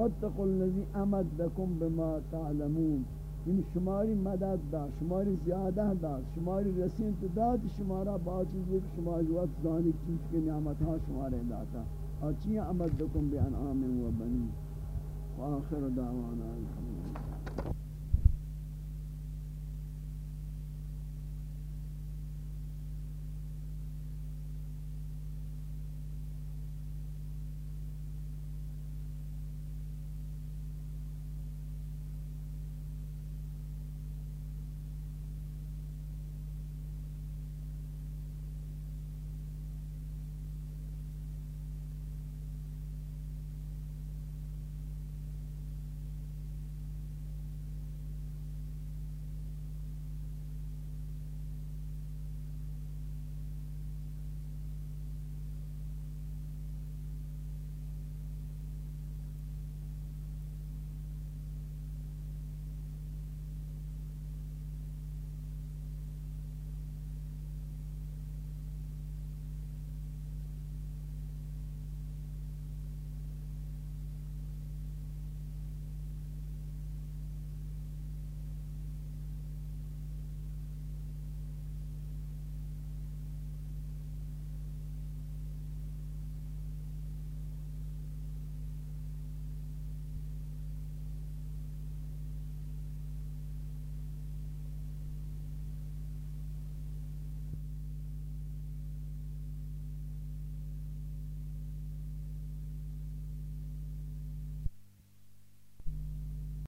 واتقوا الذي امدکم بما تعلمون۔ ان شماری مدد دا، شماری زیادہ دا، شماری رسین تو داد شمارا با چیزی کہ شماری وقت زانی چیز کے نعمت ہاں شمارے داتا۔ اور چیئے امدکم بانعام و بنی وآخر دعوانا الحمدللہ۔